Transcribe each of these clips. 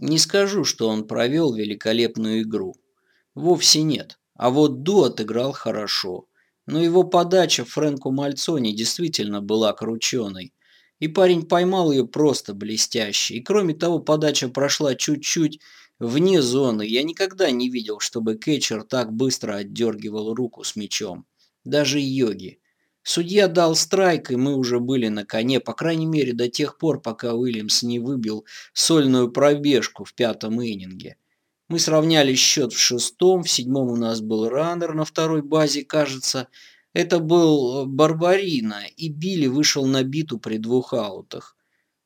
Не скажу, что он провел великолепную игру. Вовсе нет. А вот Ду отыграл хорошо. Но его подача Фрэнку Мальцони действительно была крученой. И парень поймал ее просто блестяще. И кроме того, подача прошла чуть-чуть вне зоны. Я никогда не видел, чтобы кетчер так быстро отдергивал руку с мячом. Даже йоги. Судья дал страйк, и мы уже были на коне, по крайней мере, до тех пор, пока Уильямс не выбил сольную пробежку в пятом иннинге. Мы сравняли счет в шестом, в седьмом у нас был раннер на второй базе, кажется. Это был Барбарина, и Билли вышел на биту при двух аутах.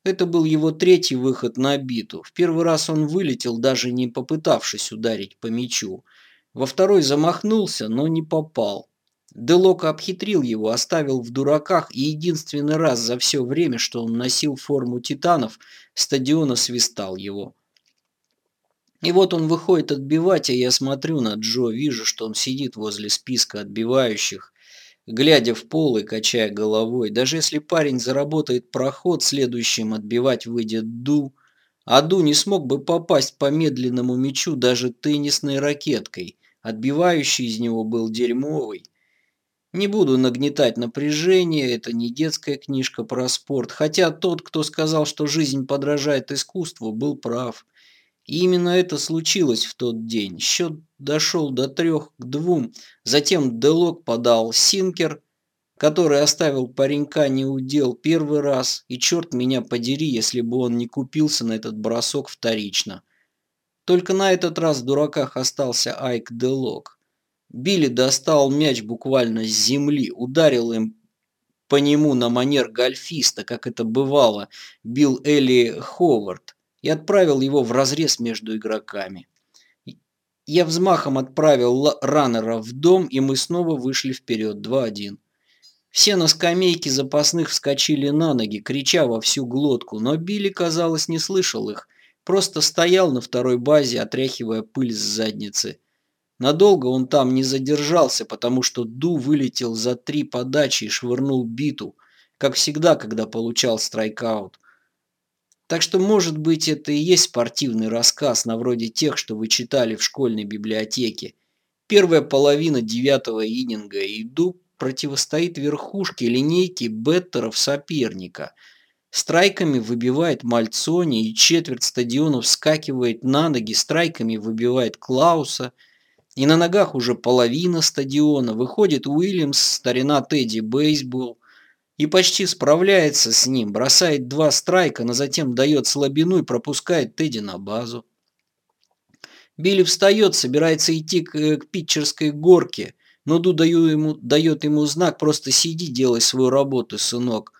Это был его третий выход на биту. В первый раз он вылетел, даже не попытавшись ударить по мячу. Во второй замахнулся, но не попал. Делока обхитрил его, оставил в дураках, и единственный раз за все время, что он носил форму титанов, стадиона свистал его. И вот он выходит отбивать, а я смотрю на Джо, вижу, что он сидит возле списка отбивающих, глядя в пол и качая головой. Даже если парень заработает проход, следующим отбивать выйдет Ду, а Ду не смог бы попасть по медленному мячу даже теннисной ракеткой. Отбивающий из него был дерьмовый. Не буду нагнетать напряжение, это не детская книжка про спорт, хотя тот, кто сказал, что жизнь подражает искусству, был прав. И именно это случилось в тот день. Счет дошел до трех к двум, затем Делок подал Синкер, который оставил паренька не удел первый раз, и черт меня подери, если бы он не купился на этот бросок вторично. Только на этот раз в дураках остался Айк Делок. Билли достал мяч буквально с земли, ударил им по нему на манер гольфиста, как это бывало, бил Элли Ховард, и отправил его в разрез между игроками. Я взмахом отправил раннера в дом, и мы снова вышли вперед 2-1. Все на скамейке запасных вскочили на ноги, крича во всю глотку, но Билли, казалось, не слышал их, просто стоял на второй базе, отряхивая пыль с задницы. Надолго он там не задержался, потому что Ду вылетел за три подачи и швырнул биту, как всегда, когда получал страйкаут. Так что, может быть, это и есть спортивный рассказ, на вроде тех, что вы читали в школьной библиотеке. Первая половина девятого ининга, и Ду противостоит верхушке линейки беттеров соперника. Страйками выбивает Мальцони, и четверть стадиона вскакивает на ноги, страйками выбивает Клауса – и на ногах уже половина стадиона. Выходит Уильямс, старина Тедди Бейсбол, и почти справляется с ним. Бросает два страйка, но затем дает слабину и пропускает Тедди на базу. Билли встает, собирается идти к, э, к питчерской горке, но Ду даю ему, дает ему знак «просто сиди, делай свою работу, сынок».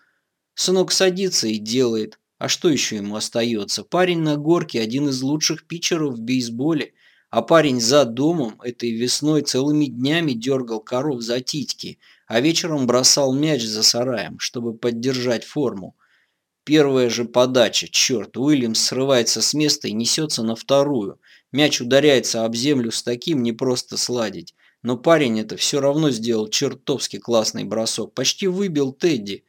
Сынок садится и делает. А что еще ему остается? Парень на горке – один из лучших питчеров в бейсболе – а парень за домом этой весной целыми днями дергал коров за титьки, а вечером бросал мяч за сараем, чтобы поддержать форму. Первая же подача, черт, Уильямс срывается с места и несется на вторую. Мяч ударяется об землю с таким не просто сладить. Но парень это все равно сделал чертовски классный бросок. Почти выбил Тедди.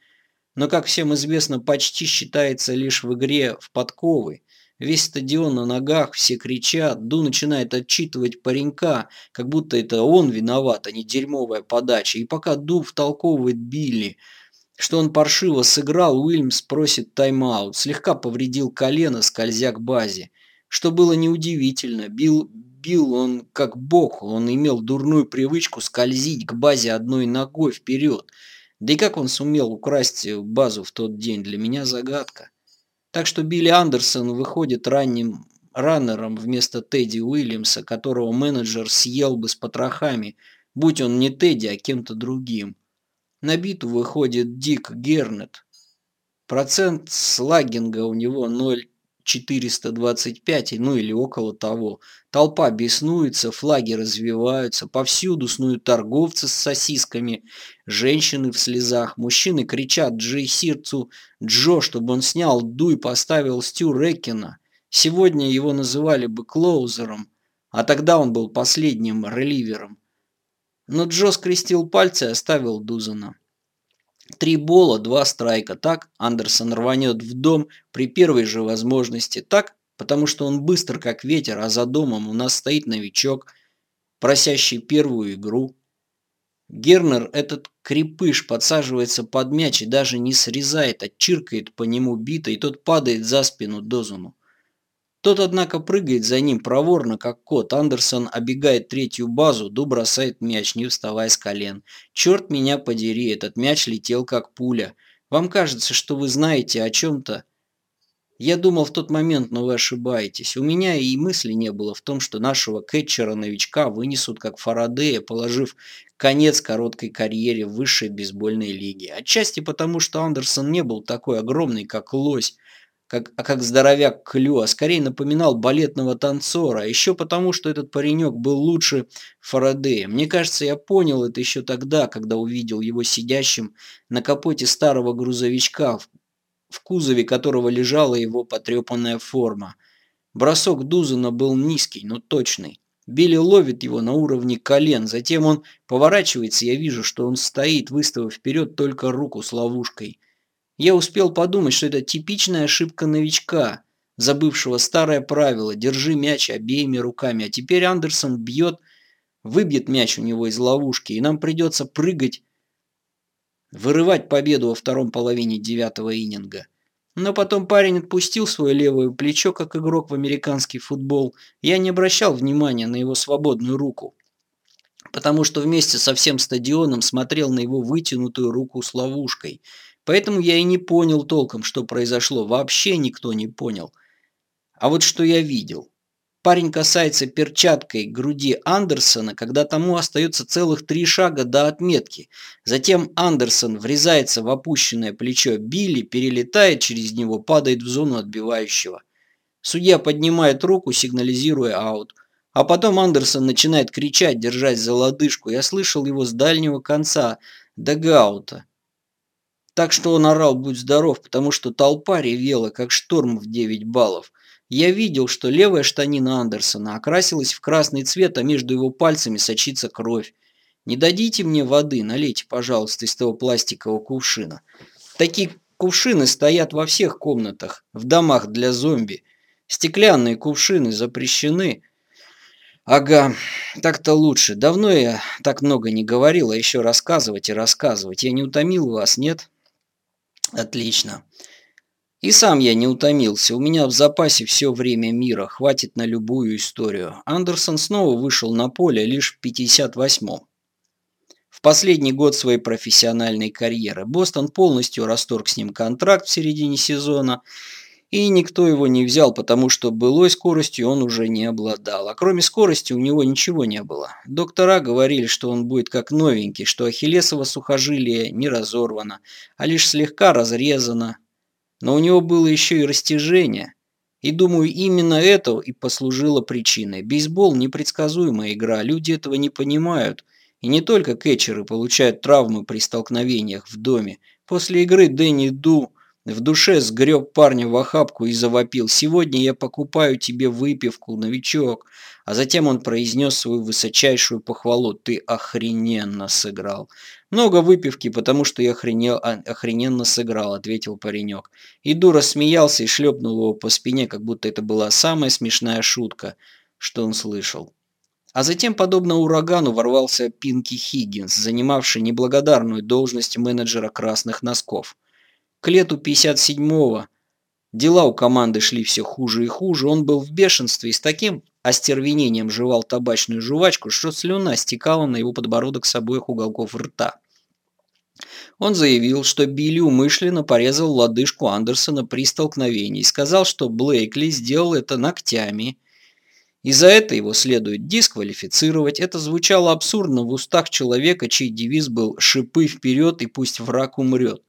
Но, как всем известно, почти считается лишь в игре в подковы. Весь стадион на ногах, все кричат, Ду начинает отчитывать паренька, как будто это он виноват, а не дерьмовая подача. И пока Ду втолковывает Билли, что он паршиво сыграл, Уильямс просит тайм-аут, слегка повредил колено, скользя к базе. Что было неудивительно, бил, бил он как бог, он имел дурную привычку скользить к базе одной ногой вперед. Да и как он сумел украсть базу в тот день, для меня загадка. Так что Билли Андерсон выходит ранним раннером вместо Тедди Уильямса, которого менеджер съел бы с потрохами, будь он не Тедди, а кем-то другим. На биту выходит Дик Гернет. Процент слагинга у него 0 425, ну или около того. Толпа беснуется, флаги развиваются, повсюду снуют торговцы с сосисками, женщины в слезах, мужчины кричат Джей Сирцу Джо, чтобы он снял ду и поставил Стю Реккина. Сегодня его называли бы клоузером, а тогда он был последним реливером. Но Джо скрестил пальцы и оставил Дузана. Три бола, два страйка. Так Андерсон рванет в дом при первой же возможности. Так потому что он быстр, как ветер, а за домом у нас стоит новичок, просящий первую игру. Гернер, этот крепыш, подсаживается под мяч и даже не срезает, а чиркает по нему битой, и тот падает за спину Дозуну. Тот, однако, прыгает за ним проворно, как кот. Андерсон обегает третью базу, Ду бросает мяч, не вставая с колен. Черт меня подери, этот мяч летел как пуля. Вам кажется, что вы знаете о чем-то, я думал в тот момент, но вы ошибаетесь. У меня и мысли не было в том, что нашего кетчера-новичка вынесут как Фарадея, положив конец короткой карьере в высшей бейсбольной лиге. Отчасти потому, что Андерсон не был такой огромный, как лось, как, а как здоровяк Клю, а скорее напоминал балетного танцора, а еще потому, что этот паренек был лучше Фарадея. Мне кажется, я понял это еще тогда, когда увидел его сидящим на капоте старого грузовичка в кузове которого лежала его потрепанная форма. Бросок Дузена был низкий, но точный. Билли ловит его на уровне колен, затем он поворачивается, я вижу, что он стоит, выставив вперед только руку с ловушкой. Я успел подумать, что это типичная ошибка новичка, забывшего старое правило «держи мяч обеими руками», а теперь Андерсон бьет, выбьет мяч у него из ловушки, и нам придется прыгать вырывать победу во втором половине девятого ининга. Но потом парень отпустил свое левое плечо, как игрок в американский футбол. Я не обращал внимания на его свободную руку, потому что вместе со всем стадионом смотрел на его вытянутую руку с ловушкой. Поэтому я и не понял толком, что произошло. Вообще никто не понял. А вот что я видел. Парень касается перчаткой груди Андерсона, когда тому остается целых три шага до отметки. Затем Андерсон врезается в опущенное плечо Билли, перелетает через него, падает в зону отбивающего. Судья поднимает руку, сигнализируя аут. А потом Андерсон начинает кричать, держась за лодыжку. Я слышал его с дальнего конца дагаута. Так что он орал «Будь здоров», потому что толпа ревела, как шторм в 9 баллов. Я видел, что левая штанина Андерсона окрасилась в красный цвет, а между его пальцами сочится кровь. Не дадите мне воды, налейте, пожалуйста, из того пластикового кувшина. Такие кувшины стоят во всех комнатах, в домах для зомби. Стеклянные кувшины запрещены. Ага, так-то лучше. Давно я так много не говорил, а еще рассказывать и рассказывать. Я не утомил вас, нет? Отлично. И сам я не утомился, у меня в запасе все время мира, хватит на любую историю. Андерсон снова вышел на поле лишь в 58-м. В последний год своей профессиональной карьеры Бостон полностью расторг с ним контракт в середине сезона, и никто его не взял, потому что былой скоростью он уже не обладал. А кроме скорости у него ничего не было. Доктора говорили, что он будет как новенький, что ахиллесово сухожилие не разорвано, а лишь слегка разрезано, но у него было еще и растяжение. И думаю, именно это и послужило причиной. Бейсбол – непредсказуемая игра, люди этого не понимают. И не только кетчеры получают травмы при столкновениях в доме. После игры Дэнни Ду в душе сгреб парня в охапку и завопил. «Сегодня я покупаю тебе выпивку, новичок». А затем он произнес свою высочайшую похвалу. «Ты охрененно сыграл». «Много выпивки, потому что я охренел, а, охрененно сыграл», — ответил паренек. И дура смеялся и шлепнул его по спине, как будто это была самая смешная шутка, что он слышал. А затем, подобно урагану, ворвался Пинки Хиггинс, занимавший неблагодарную должность менеджера красных носков. К лету 57-го дела у команды шли все хуже и хуже. Он был в бешенстве и с таким остервенением жевал табачную жвачку, что слюна стекала на его подбородок с обоих уголков рта. Он заявил, что Билли умышленно порезал лодыжку Андерсона при столкновении и сказал, что Блейкли сделал это ногтями. И за это его следует дисквалифицировать. Это звучало абсурдно в устах человека, чей девиз был «шипы вперед и пусть враг умрет».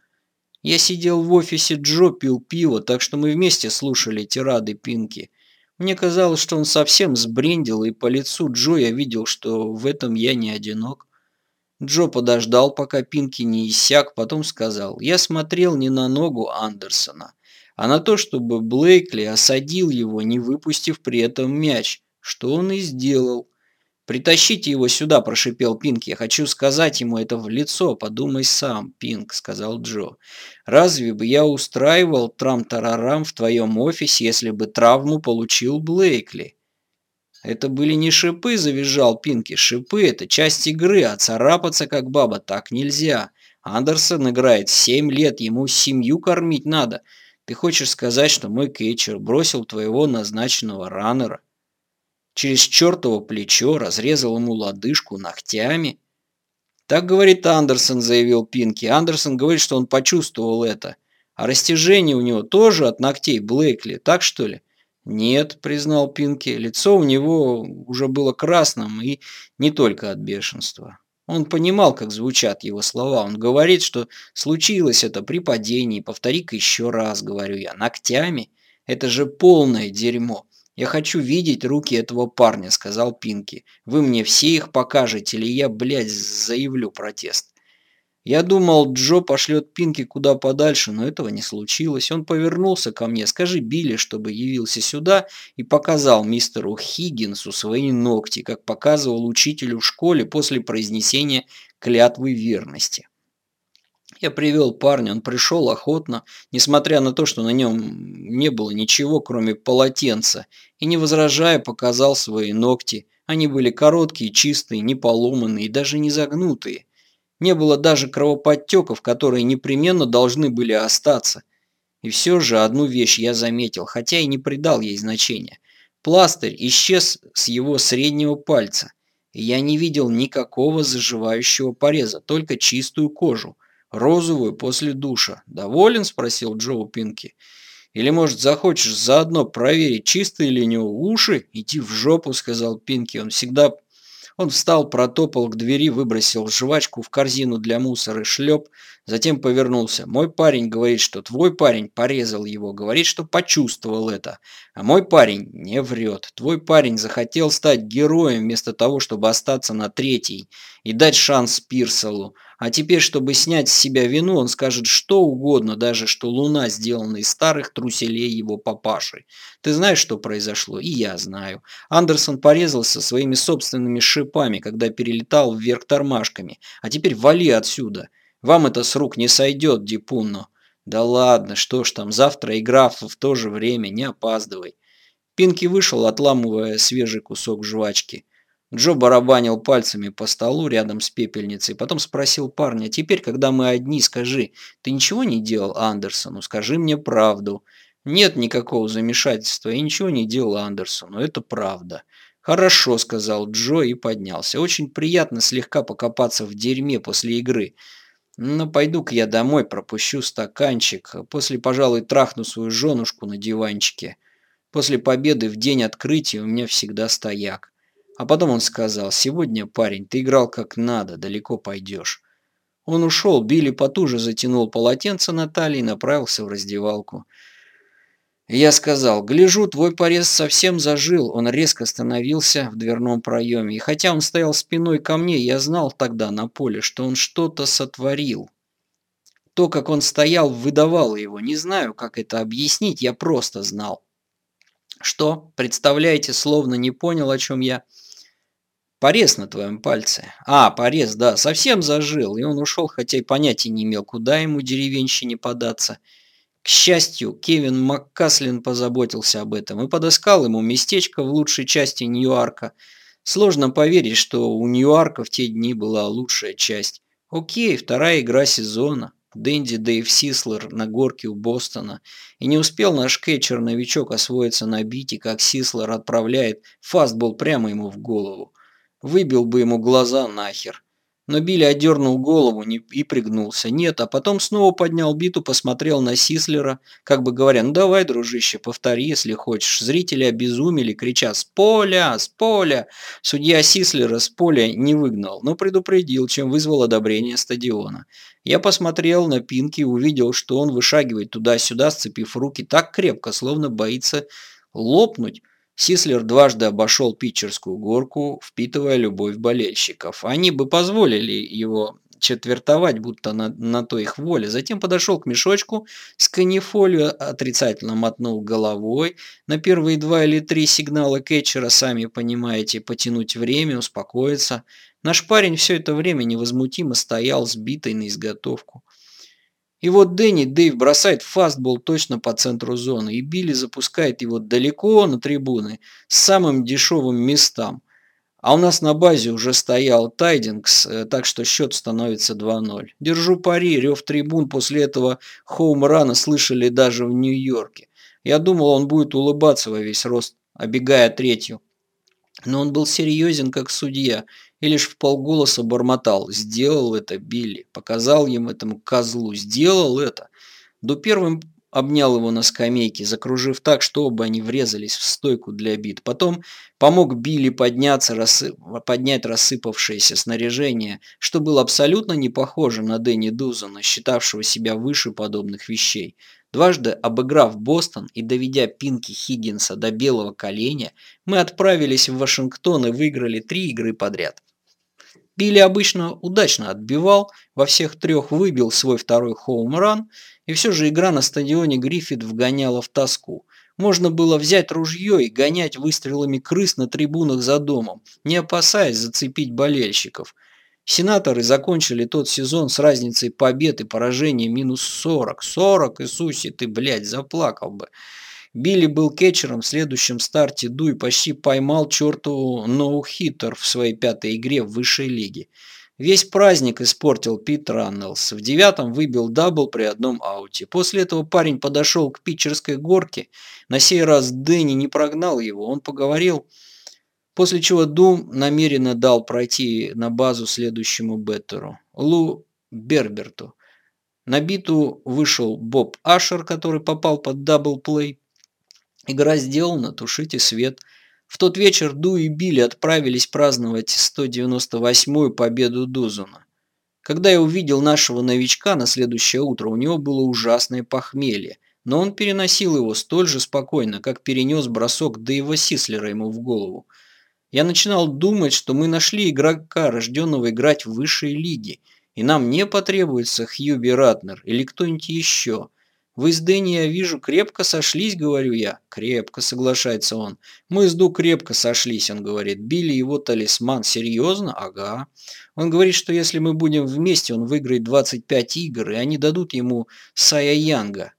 Я сидел в офисе Джо, пил пиво, так что мы вместе слушали тирады Пинки. Мне казалось, что он совсем сбрендил, и по лицу Джо я видел, что в этом я не одинок. Джо подождал, пока Пинки не иссяк, потом сказал, «Я смотрел не на ногу Андерсона, а на то, чтобы Блейкли осадил его, не выпустив при этом мяч, что он и сделал. «Притащите его сюда», – прошипел Пинк. «Я хочу сказать ему это в лицо. Подумай сам, Пинк», – сказал Джо. «Разве бы я устраивал трам-тарарам в твоем офисе, если бы травму получил Блейкли?» «Это были не шипы», – завизжал Пинки. «Шипы – это часть игры, а царапаться как баба так нельзя. Андерсон играет семь лет, ему семью кормить надо. Ты хочешь сказать, что мой кетчер бросил твоего назначенного раннера?» Через чертово плечо, разрезал ему лодыжку ногтями. «Так говорит Андерсон», — заявил Пинки. «Андерсон говорит, что он почувствовал это. А растяжение у него тоже от ногтей Блейкли, так что ли?» «Нет», — признал Пинки. Лицо у него уже было красным и не только от бешенства. Он понимал, как звучат его слова. Он говорит, что случилось это при падении. Повтори-ка еще раз, говорю я. Ногтями? Это же полное дерьмо. «Я хочу видеть руки этого парня», — сказал Пинки. «Вы мне все их покажете, или я, блядь, заявлю протест». Я думал, Джо пошлет Пинки куда подальше, но этого не случилось. Он повернулся ко мне. «Скажи Билли, чтобы явился сюда» и показал мистеру Хиггинсу свои ногти, как показывал учителю в школе после произнесения клятвы верности. Я привел парня, он пришел охотно, несмотря на то, что на нем не было ничего, кроме полотенца, и, не возражая, показал свои ногти. Они были короткие, чистые, не поломанные и даже не загнутые. Не было даже кровоподтеков, которые непременно должны были остаться. И все же одну вещь я заметил, хотя и не придал ей значения. Пластырь исчез с его среднего пальца, и я не видел никакого заживающего пореза, только чистую кожу – розовую после душа. «Доволен?» – спросил Джо Пинки. «Или, может, захочешь заодно проверить, чистые ли у него уши?» «Иди в жопу», – сказал Пинки. Он всегда он встал, протопал к двери, выбросил жвачку в корзину для мусора и шлеп, затем повернулся. «Мой парень говорит, что твой парень порезал его, говорит, что почувствовал это. А мой парень не врет. Твой парень захотел стать героем вместо того, чтобы остаться на третьей и дать шанс Пирселу. А теперь, чтобы снять с себя вину, он скажет что угодно, даже что луна сделана из старых труселей его папаши. Ты знаешь, что произошло? И я знаю. Андерсон порезался своими собственными шипами, когда перелетал вверх тормашками. А теперь вали отсюда. Вам это с рук не сойдет, Дипунно. Да ладно, что ж там, завтра игра в то же время, не опаздывай. Пинки вышел, отламывая свежий кусок жвачки. Джо барабанил пальцами по столу рядом с пепельницей, потом спросил парня, «Теперь, когда мы одни, скажи, ты ничего не делал Андерсону? Скажи мне правду». «Нет никакого замешательства, я ничего не делал Андерсону, это правда». «Хорошо», — сказал Джо и поднялся. «Очень приятно слегка покопаться в дерьме после игры. Но «Ну, пойду-ка я домой, пропущу стаканчик, после, пожалуй, трахну свою женушку на диванчике. После победы в день открытия у меня всегда стояк». А потом он сказал, «Сегодня, парень, ты играл как надо, далеко пойдешь». Он ушел, Билли потуже затянул полотенце на талии и направился в раздевалку. Я сказал, «Гляжу, твой порез совсем зажил». Он резко остановился в дверном проеме. И хотя он стоял спиной ко мне, я знал тогда на поле, что он что-то сотворил. То, как он стоял, выдавало его. Не знаю, как это объяснить, я просто знал. Что, представляете, словно не понял, о чем я... Порез на твоем пальце. А, порез, да, совсем зажил, и он ушел, хотя и понятия не имел, куда ему деревенщине податься. К счастью, Кевин Маккаслин позаботился об этом и подыскал ему местечко в лучшей части Ньюарка. Сложно поверить, что у Ньюарка в те дни была лучшая часть. Окей, вторая игра сезона. Дэнди Дэйв Сислер на горке у Бостона. И не успел наш кетчер-новичок освоиться на бите, как Сислер отправляет фастбол прямо ему в голову. Выбил бы ему глаза нахер. Но Билли одернул голову и пригнулся. Нет, а потом снова поднял биту, посмотрел на Сислера, как бы говоря, ну давай, дружище, повтори, если хочешь. Зрители обезумели, крича «С поля! С поля!». Судья Сислера с поля не выгнал, но предупредил, чем вызвал одобрение стадиона. Я посмотрел на Пинки и увидел, что он вышагивает туда-сюда, сцепив руки так крепко, словно боится лопнуть. Сислер дважды обошел питчерскую горку, впитывая любовь болельщиков. Они бы позволили его четвертовать, будто на, на то их воля. Затем подошел к мешочку с канифолью, отрицательно мотнул головой. На первые два или три сигнала кетчера, сами понимаете, потянуть время, успокоиться. Наш парень все это время невозмутимо стоял, сбитый на изготовку. И вот Дэнни Дэйв бросает фастбол точно по центру зоны, и Билли запускает его далеко на трибуны, с самым дешевым местам. А у нас на базе уже стоял Тайдингс, э, так что счет становится 2-0. Держу пари, рев трибун после этого хоум-рана слышали даже в Нью-Йорке. Я думал, он будет улыбаться во весь рост, обегая третью. Но он был серьезен, как судья, и лишь в полголоса бормотал «Сделал это, Билли!» Показал ему этому козлу «Сделал это!» До первым обнял его на скамейке, закружив так, что оба они врезались в стойку для бит. Потом помог Билли подняться, рассып... поднять рассыпавшееся снаряжение, что было абсолютно не похоже на Дэнни Дузана, считавшего себя выше подобных вещей. Дважды обыграв Бостон и доведя Пинки Хиггинса до белого коленя, мы отправились в Вашингтон и выиграли три игры подряд. Билли обычно удачно отбивал, во всех трех выбил свой второй хоум-ран, и все же игра на стадионе Гриффит вгоняла в тоску. Можно было взять ружье и гонять выстрелами крыс на трибунах за домом, не опасаясь зацепить болельщиков – Сенаторы закончили тот сезон с разницей побед и поражений минус 40. 40, Иисусе, ты, блядь, заплакал бы. Билли был кетчером в следующем старте Ду и почти поймал чертову ноу-хиттер в своей пятой игре в высшей лиге. Весь праздник испортил Пит Раннелс. В девятом выбил дабл при одном ауте. После этого парень подошел к питчерской горке. На сей раз Дэнни не прогнал его. Он поговорил После чего Ду намеренно дал пройти на базу следующему беттеру, Лу Берберету. На биту вышел Боб Ашер, который попал под дабл-плей. Игра сделана, тушите свет. В тот вечер Ду и Билли отправились праздновать 198-ю победу Дузуна. Когда я увидел нашего новичка на следующее утро, у него было ужасное похмелье, но он переносил его столь же спокойно, как перенес бросок Дэйва Сислера ему в голову. Я начинал думать, что мы нашли игрока, рожденного играть в высшей лиге, и нам не потребуется Хьюби Ратнер или кто-нибудь еще. Вы с Дэнни, я вижу, крепко сошлись, говорю я. Крепко, соглашается он. Мы с Ду крепко сошлись, он говорит. Билли его талисман. Серьезно? Ага. Он говорит, что если мы будем вместе, он выиграет 25 игр, и они дадут ему Сая Янга.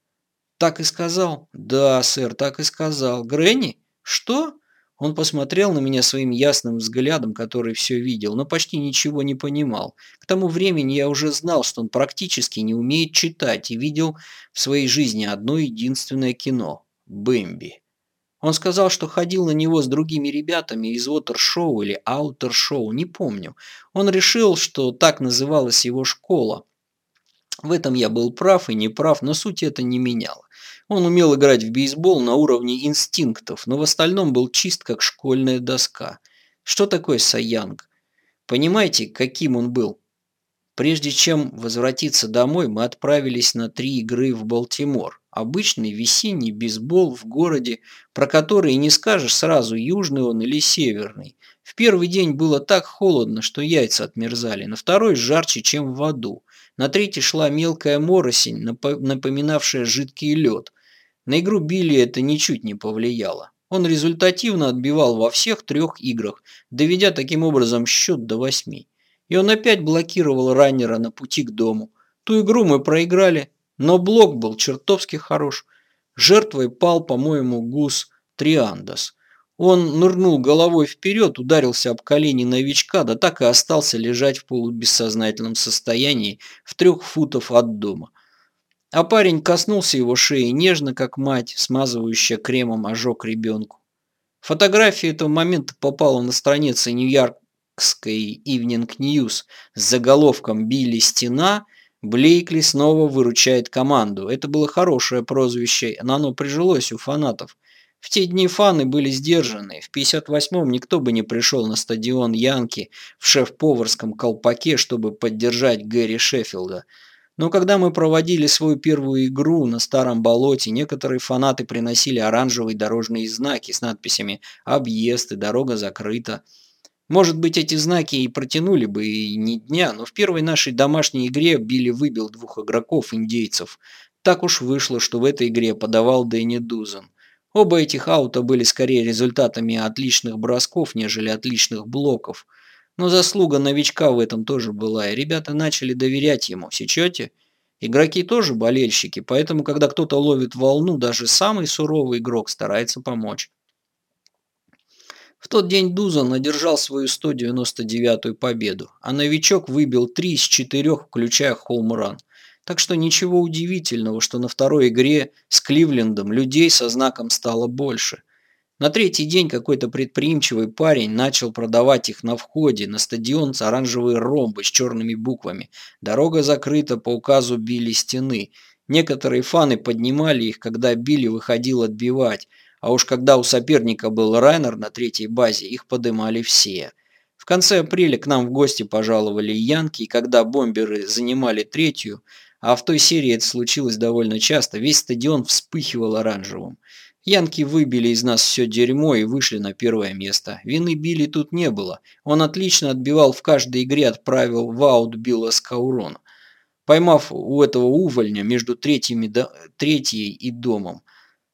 Так и сказал? Да, сэр, так и сказал. Гренни? Что? Он посмотрел на меня своим ясным взглядом, который все видел, но почти ничего не понимал. К тому времени я уже знал, что он практически не умеет читать и видел в своей жизни одно единственное кино – «Бэмби». Он сказал, что ходил на него с другими ребятами из Уотер-шоу или Аутер-шоу, не помню. Он решил, что так называлась его школа. В этом я был прав и не прав, но суть это не меняло. Он умел играть в бейсбол на уровне инстинктов, но в остальном был чист, как школьная доска. Что такое Саянг? Понимаете, каким он был? Прежде чем возвратиться домой, мы отправились на три игры в Балтимор. Обычный весенний бейсбол в городе, про который не скажешь сразу, южный он или северный. В первый день было так холодно, что яйца отмерзали, на второй жарче, чем в аду. На третий шла мелкая моросень, напоминавшая жидкий лед. На игру Билли это ничуть не повлияло. Он результативно отбивал во всех трех играх, доведя таким образом счет до восьми. И он опять блокировал раннера на пути к дому. Ту игру мы проиграли, но блок был чертовски хорош. Жертвой пал, по-моему, Гус Триандас. Он нырнул головой вперед, ударился об колени новичка, да так и остался лежать в полубессознательном состоянии в трех футов от дома. А парень коснулся его шеи нежно, как мать, смазывающая кремом ожог ребенку. Фотография этого момента попала на страницы Нью-Йоркской Evening News с заголовком «Билли стена», Блейкли снова выручает команду. Это было хорошее прозвище, но оно прижилось у фанатов. В те дни фаны были сдержаны. В 58-м никто бы не пришел на стадион Янки в шеф-поварском колпаке, чтобы поддержать Гэри Шеффилда. Но когда мы проводили свою первую игру на старом болоте, некоторые фанаты приносили оранжевые дорожные знаки с надписями «Объезд» и «Дорога закрыта». Может быть, эти знаки и протянули бы и не дня, но в первой нашей домашней игре Билли выбил двух игроков индейцев. Так уж вышло, что в этой игре подавал Дэнни Дузен. Оба этих аута были скорее результатами отличных бросков, нежели отличных блоков. Но заслуга новичка в этом тоже была, и ребята начали доверять ему. Сечете? Игроки тоже болельщики, поэтому, когда кто-то ловит волну, даже самый суровый игрок старается помочь. В тот день Дузан одержал свою 199-ю победу, а новичок выбил 3 из 4, включая хоумран. Так что ничего удивительного, что на второй игре с Кливлендом людей со знаком стало больше. На третий день какой-то предприимчивый парень начал продавать их на входе на стадион с оранжевые ромбы с черными буквами. Дорога закрыта по указу Билли стены. Некоторые фаны поднимали их, когда Билли выходил отбивать, а уж когда у соперника был Райнер на третьей базе, их подымали все. В конце апреля к нам в гости пожаловали Янки, и когда бомберы занимали третью, а в той серии это случилось довольно часто, весь стадион вспыхивал оранжевым. Янки выбили из нас все дерьмо и вышли на первое место. Вины Билли тут не было. Он отлично отбивал в каждой игре, отправил в аут Билла Скаурона. Поймав у этого увольня между третьими, до... третьей и домом.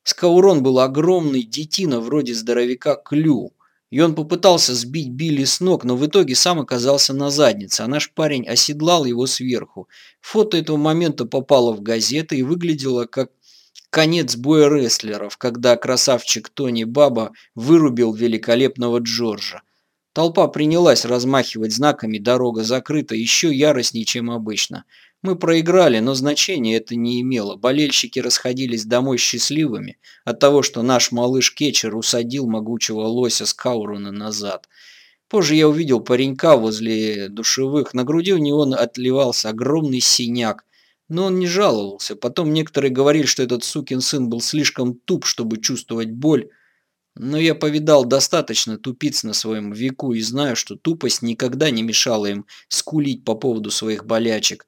Скаурон был огромный детина вроде здоровяка Клю. И он попытался сбить Билли с ног, но в итоге сам оказался на заднице, а наш парень оседлал его сверху. Фото этого момента попало в газеты и выглядело как конец боя рестлеров, когда красавчик Тони Баба вырубил великолепного Джорджа. Толпа принялась размахивать знаками «Дорога закрыта» еще яростнее, чем обычно. Мы проиграли, но значения это не имело. Болельщики расходились домой счастливыми от того, что наш малыш Кетчер усадил могучего лося Скауруна назад. Позже я увидел паренька возле душевых. На груди у него отливался огромный синяк. Но он не жаловался. Потом некоторые говорили, что этот сукин сын был слишком туп, чтобы чувствовать боль. Но я повидал достаточно тупиц на своем веку и знаю, что тупость никогда не мешала им скулить по поводу своих болячек.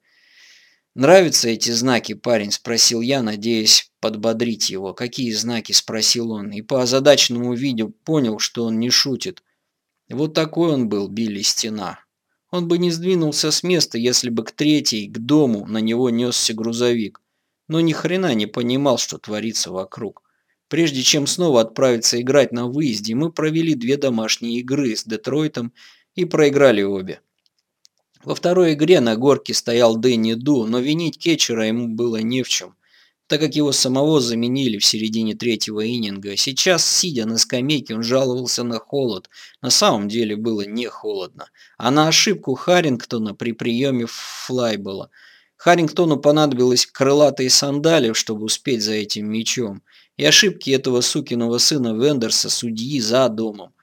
«Нравятся эти знаки, парень?» – спросил я, надеясь подбодрить его. «Какие знаки?» – спросил он. И по озадаченному виду понял, что он не шутит. Вот такой он был, Билли Стена. Он бы не сдвинулся с места, если бы к третьей, к дому, на него несся грузовик. Но ни хрена не понимал, что творится вокруг. Прежде чем снова отправиться играть на выезде, мы провели две домашние игры с Детройтом и проиграли обе. Во второй игре на горке стоял Дэнни Ду, но винить кетчера ему было не в чем, так как его самого заменили в середине третьего ининга. Сейчас, сидя на скамейке, он жаловался на холод. На самом деле было не холодно. А на ошибку Харрингтона при приеме флайбола. Харрингтону понадобилось крылатые сандали, чтобы успеть за этим мячом. И ошибки этого сукиного сына Вендерса, судьи за домом.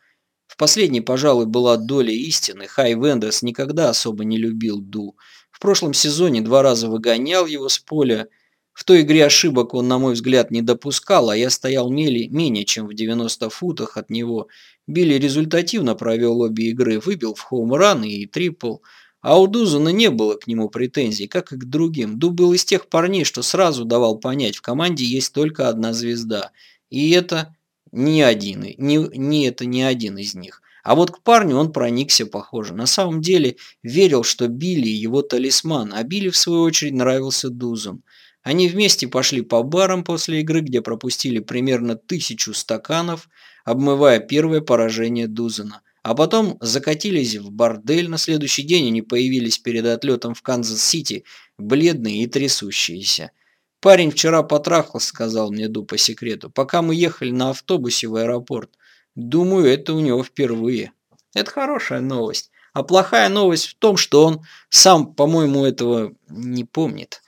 В последней, пожалуй, была доля истины. Хай Вендерс никогда особо не любил Ду. В прошлом сезоне два раза выгонял его с поля. В той игре ошибок он, на мой взгляд, не допускал, а я стоял менее чем в 90 футах от него. Билли результативно провел обе игры, выбил в хоум-ран и трипл. А у Дузана не было к нему претензий, как и к другим. Ду был из тех парней, что сразу давал понять, в команде есть только одна звезда. И это ни один, ни, ни это не один из них. А вот к парню он проникся, похоже. На самом деле верил, что Билли его талисман, а Билли в свою очередь нравился Дузену. Они вместе пошли по барам после игры, где пропустили примерно тысячу стаканов, обмывая первое поражение Дузена. А потом закатились в бордель. На следующий день они появились перед отлетом в Канзас-Сити, бледные и трясущиеся. «Парень вчера потрахался», — сказал мне Ду по секрету, пока мы ехали на автобусе в аэропорт. Думаю, это у него впервые. Это хорошая новость. А плохая новость в том, что он сам, по-моему, этого не помнит.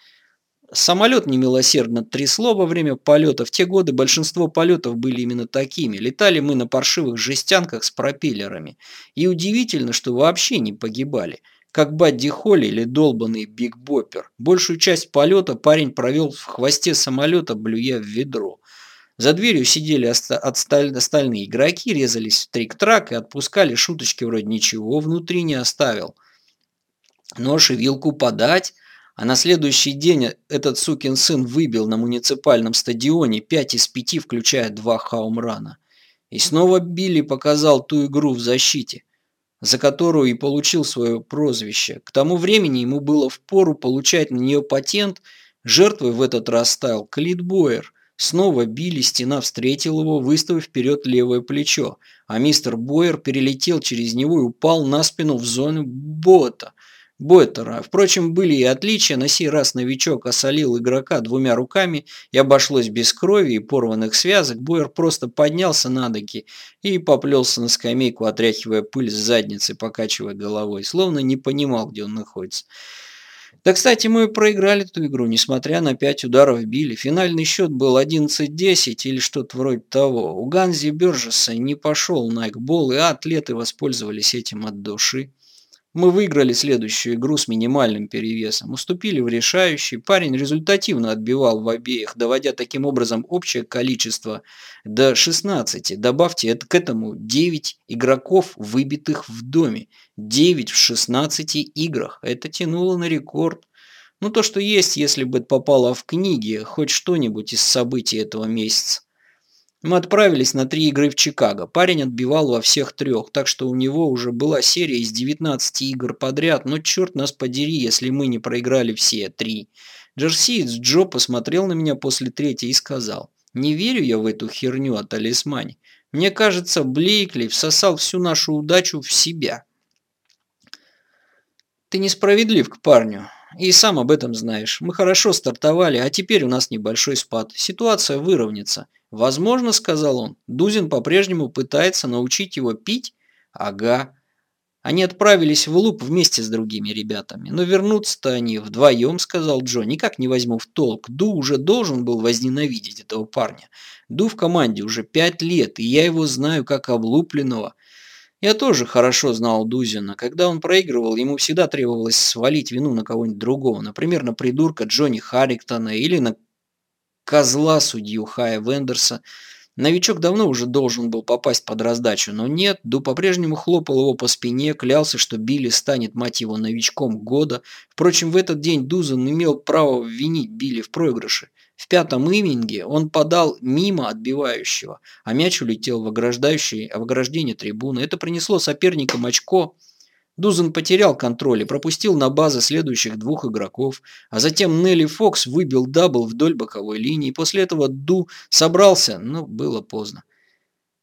Самолет немилосердно трясло во время полета. В те годы большинство полетов были именно такими. Летали мы на паршивых жестянках с пропеллерами. И удивительно, что вообще не погибали как Бадди Холли или долбанный Биг Боппер. Большую часть полета парень провел в хвосте самолета, блюя в ведро. За дверью сидели остальные игроки, резались в трик-трак и отпускали шуточки вроде «ничего внутри не оставил». Нож и вилку подать, а на следующий день этот сукин сын выбил на муниципальном стадионе 5 из 5, включая два хаумрана. И снова Билли показал ту игру в защите. за которую и получил свое прозвище. К тому времени ему было впору получать на нее патент, жертвой в этот раз стал Клит Бойер. Снова Билли стена встретил его, выставив вперед левое плечо, а мистер Бойер перелетел через него и упал на спину в зону бота. Бойтера. Впрочем, были и отличия. На сей раз новичок осолил игрока двумя руками и обошлось без крови и порванных связок. Бойер просто поднялся на ноги и поплелся на скамейку, отряхивая пыль с задницы, покачивая головой, словно не понимал, где он находится. Да, кстати, мы проиграли эту игру, несмотря на пять ударов били. Финальный счет был 11-10 или что-то вроде того. У Ганзи Бержеса не пошел найкбол, и атлеты воспользовались этим от души. Мы выиграли следующую игру с минимальным перевесом, уступили в решающий. Парень результативно отбивал в обеих, доводя таким образом общее количество до 16. Добавьте к этому 9 игроков, выбитых в доме. 9 в 16 играх. Это тянуло на рекорд. Ну то, что есть, если бы попало в книги, хоть что-нибудь из событий этого месяца. Мы отправились на три игры в Чикаго. Парень отбивал во всех трех, так что у него уже была серия из 19 игр подряд, но черт нас подери, если мы не проиграли все три. Джерсиец Джо посмотрел на меня после третьей и сказал, «Не верю я в эту херню о талисмане. Мне кажется, Блейкли всосал всю нашу удачу в себя». «Ты несправедлив к парню. И сам об этом знаешь. Мы хорошо стартовали, а теперь у нас небольшой спад. Ситуация выровняется. «Возможно, — сказал он, — Дузин по-прежнему пытается научить его пить?» «Ага». Они отправились в луп вместе с другими ребятами. «Но вернуться-то они вдвоем», — сказал Джо. «Никак не возьму в толк. Ду уже должен был возненавидеть этого парня. Ду в команде уже пять лет, и я его знаю как облупленного». Я тоже хорошо знал Дузина. Когда он проигрывал, ему всегда требовалось свалить вину на кого-нибудь другого. Например, на придурка Джонни Харриктона или на козла судью Хая Вендерса. Новичок давно уже должен был попасть под раздачу, но нет, Ду по-прежнему хлопал его по спине, клялся, что Билли станет, мать его, новичком года. Впрочем, в этот день Дузан имел право винить Билли в проигрыше. В пятом ининге он подал мимо отбивающего, а мяч улетел в, ограждающий, в ограждение трибуны. Это принесло соперникам очко – Дузен потерял контроль и пропустил на базы следующих двух игроков, а затем Нелли Фокс выбил дабл вдоль боковой линии. После этого Ду собрался, но было поздно.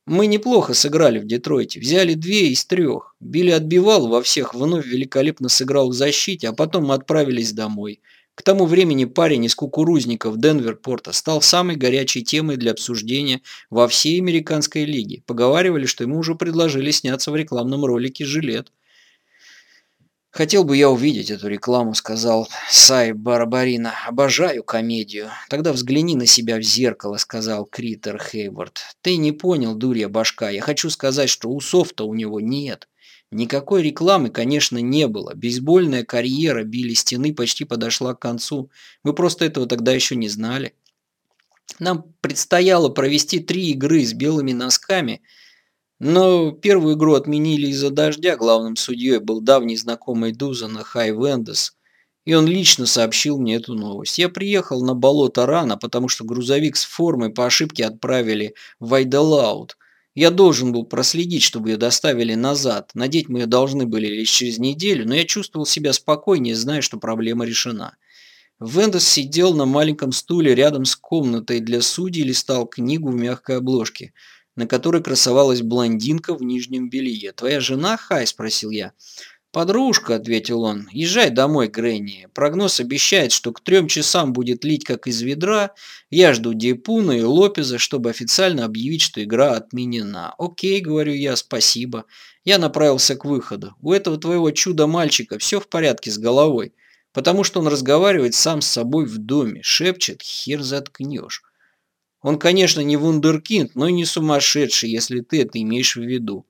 Мы неплохо сыграли в Детройте, взяли две из трех. Билли отбивал во всех, вновь великолепно сыграл в защите, а потом мы отправились домой. К тому времени парень из кукурузников Денверпорта стал самой горячей темой для обсуждения во всей американской лиге. Поговаривали, что ему уже предложили сняться в рекламном ролике «Жилет». «Хотел бы я увидеть эту рекламу», — сказал Сай Барбарина. «Обожаю комедию». «Тогда взгляни на себя в зеркало», — сказал Критер Хейвард. «Ты не понял, дурья башка. Я хочу сказать, что усов-то у него нет». Никакой рекламы, конечно, не было. Бейсбольная карьера Билли Стены почти подошла к концу. Мы просто этого тогда еще не знали. Нам предстояло провести три игры с белыми носками – но первую игру отменили из-за дождя. Главным судьей был давний знакомый Дузана Хай Вендес. И он лично сообщил мне эту новость. Я приехал на болото рано, потому что грузовик с формой по ошибке отправили в Айдалаут. Я должен был проследить, чтобы ее доставили назад. Надеть мы ее должны были лишь через неделю, но я чувствовал себя спокойнее, зная, что проблема решена. Вендес сидел на маленьком стуле рядом с комнатой для судей и листал книгу в мягкой обложке – на которой красовалась блондинка в нижнем белье. «Твоя жена, Хай?» – спросил я. «Подружка», – ответил он, – «езжай домой, Гренни. Прогноз обещает, что к трем часам будет лить как из ведра. Я жду Депуна и Лопеза, чтобы официально объявить, что игра отменена». «Окей», – говорю я, – «спасибо». Я направился к выходу. У этого твоего чуда-мальчика все в порядке с головой, потому что он разговаривает сам с собой в доме, шепчет «хер заткнешь». Он, конечно, не вундеркинд, но и не сумасшедший, если ты это имеешь в виду.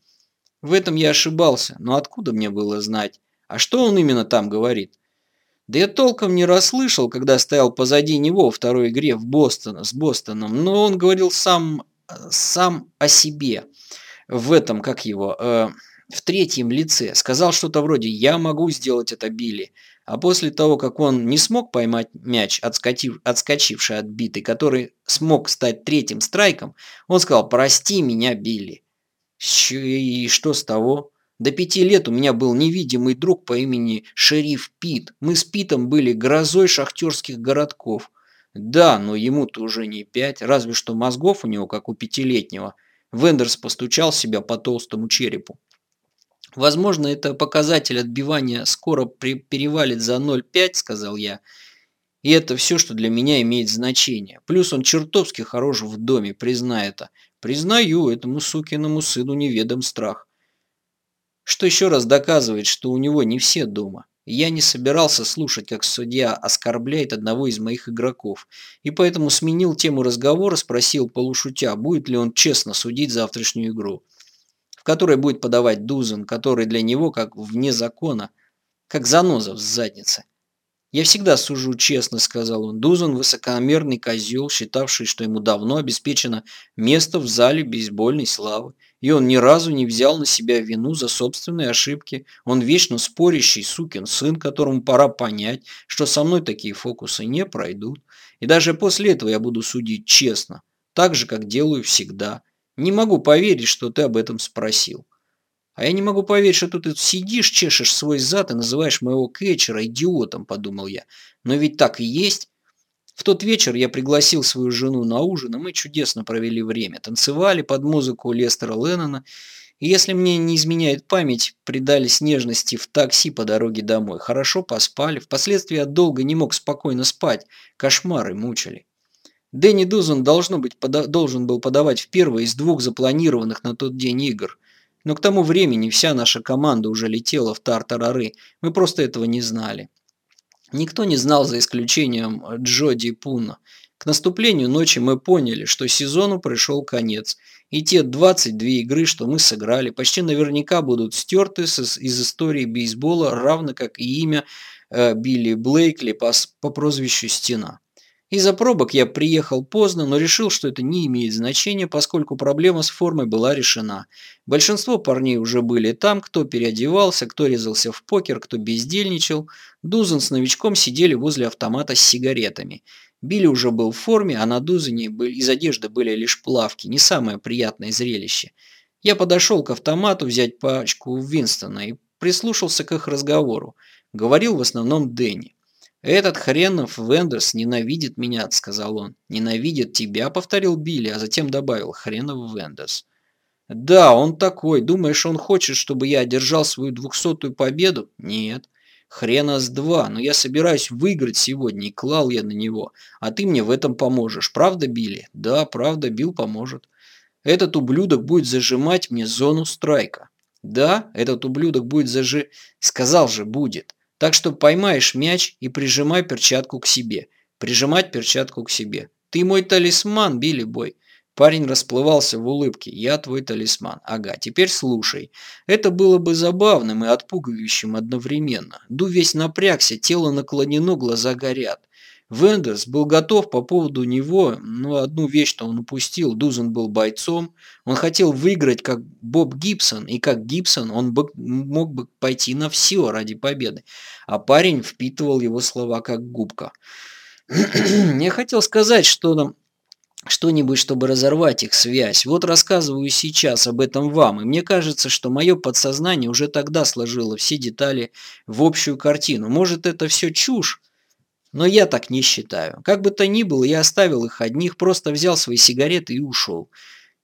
В этом я ошибался, но откуда мне было знать? А что он именно там говорит? Да я толком не расслышал, когда стоял позади него во второй игре в Бостон, с Бостоном, но он говорил сам, сам о себе. В этом, как его, э, в третьем лице. Сказал что-то вроде «я могу сделать это, Билли». А после того, как он не смог поймать мяч, отскочив, отскочивший от биты, который смог стать третьим страйком, он сказал «Прости меня, Билли». И что с того? До пяти лет у меня был невидимый друг по имени Шериф Пит. Мы с Питом были грозой шахтерских городков. Да, но ему-то уже не пять, разве что мозгов у него, как у пятилетнего. Вендерс постучал себя по толстому черепу. Возможно, это показатель отбивания скоро перевалит за 0,5, сказал я. И это все, что для меня имеет значение. Плюс он чертовски хорош в доме, признай это. Признаю, этому сукиному сыну неведом страх. Что еще раз доказывает, что у него не все дома. Я не собирался слушать, как судья оскорбляет одного из моих игроков, и поэтому сменил тему разговора, спросил полушутя, будет ли он честно судить завтрашнюю игру, в которой будет подавать Дузен, который для него как вне закона, как заноза в заднице. «Я всегда сужу честно», — сказал он. Дузен – высокомерный козел, считавший, что ему давно обеспечено место в зале бейсбольной славы. И он ни разу не взял на себя вину за собственные ошибки. Он вечно спорящий сукин сын, которому пора понять, что со мной такие фокусы не пройдут. И даже после этого я буду судить честно, так же, как делаю всегда. Не могу поверить, что ты об этом спросил. «А я не могу поверить, что тут сидишь, чешешь свой зад и называешь моего кетчера идиотом», – подумал я. «Но ведь так и есть». В тот вечер я пригласил свою жену на ужин, и мы чудесно провели время. Танцевали под музыку Лестера Леннона, и если мне не изменяет память, предались нежности в такси по дороге домой. Хорошо поспали, впоследствии я долго не мог спокойно спать, кошмары мучили. Дэнни Дузан должно быть, должен был подавать в первый из двух запланированных на тот день игр. Но к тому времени вся наша команда уже летела в Тартарары, мы просто этого не знали. Никто не знал за исключением Джоди Пуна. К наступлению ночи мы поняли, что сезону пришел конец, и те 22 игры, что мы сыграли, почти наверняка будут стерты из истории бейсбола, равно как и имя э, Билли Блейкли по прозвищу «Стена». Из-за пробок я приехал поздно, но решил, что это не имеет значения, поскольку проблема с формой была решена. Большинство парней уже были там, кто переодевался, кто резался в покер, кто бездельничал. Дузен с новичком сидели возле автомата с сигаретами. Билли уже был в форме, а на Дузене из одежды были лишь плавки, не самое приятное зрелище. Я подошел к автомату взять пачку Винстона и прислушался к их разговору. Говорил в основном Дэнни. «Этот хренов Вендерс ненавидит меня», — сказал он. «Ненавидит тебя», — повторил Билли, а затем добавил «хренов Вендерс». «Да, он такой. Думаешь, он хочет, чтобы я одержал свою двухсотую победу? Нет. Хрена с два, но я собираюсь выиграть сегодня, и клал я на него. А ты мне в этом поможешь. Правда, Билли? Да, правда, Билл поможет. Этот ублюдок будет зажимать мне зону страйка. Да, этот ублюдок будет зажи... Сказал же, будет. Так что поймаешь мяч и прижимай перчатку к себе. Прижимать перчатку к себе. Ты мой талисман, Билли Бой. Парень расплывался в улыбке. «Я твой талисман. Ага, теперь слушай. Это было бы забавным и отпугивающим одновременно. Ду весь напрягся, тело наклонено, глаза горят. Вендерс был готов по поводу него, но одну вещь, что он упустил. Дузен был бойцом. Он хотел выиграть как Боб Гибсон, и как Гибсон он бы, мог бы пойти на все ради победы. А парень впитывал его слова как губка. Я хотел сказать, что нам что-нибудь, чтобы разорвать их связь. Вот рассказываю сейчас об этом вам, и мне кажется, что мое подсознание уже тогда сложило все детали в общую картину. Может, это все чушь? Но я так не считаю. Как бы то ни было, я оставил их одних, просто взял свои сигареты и ушел.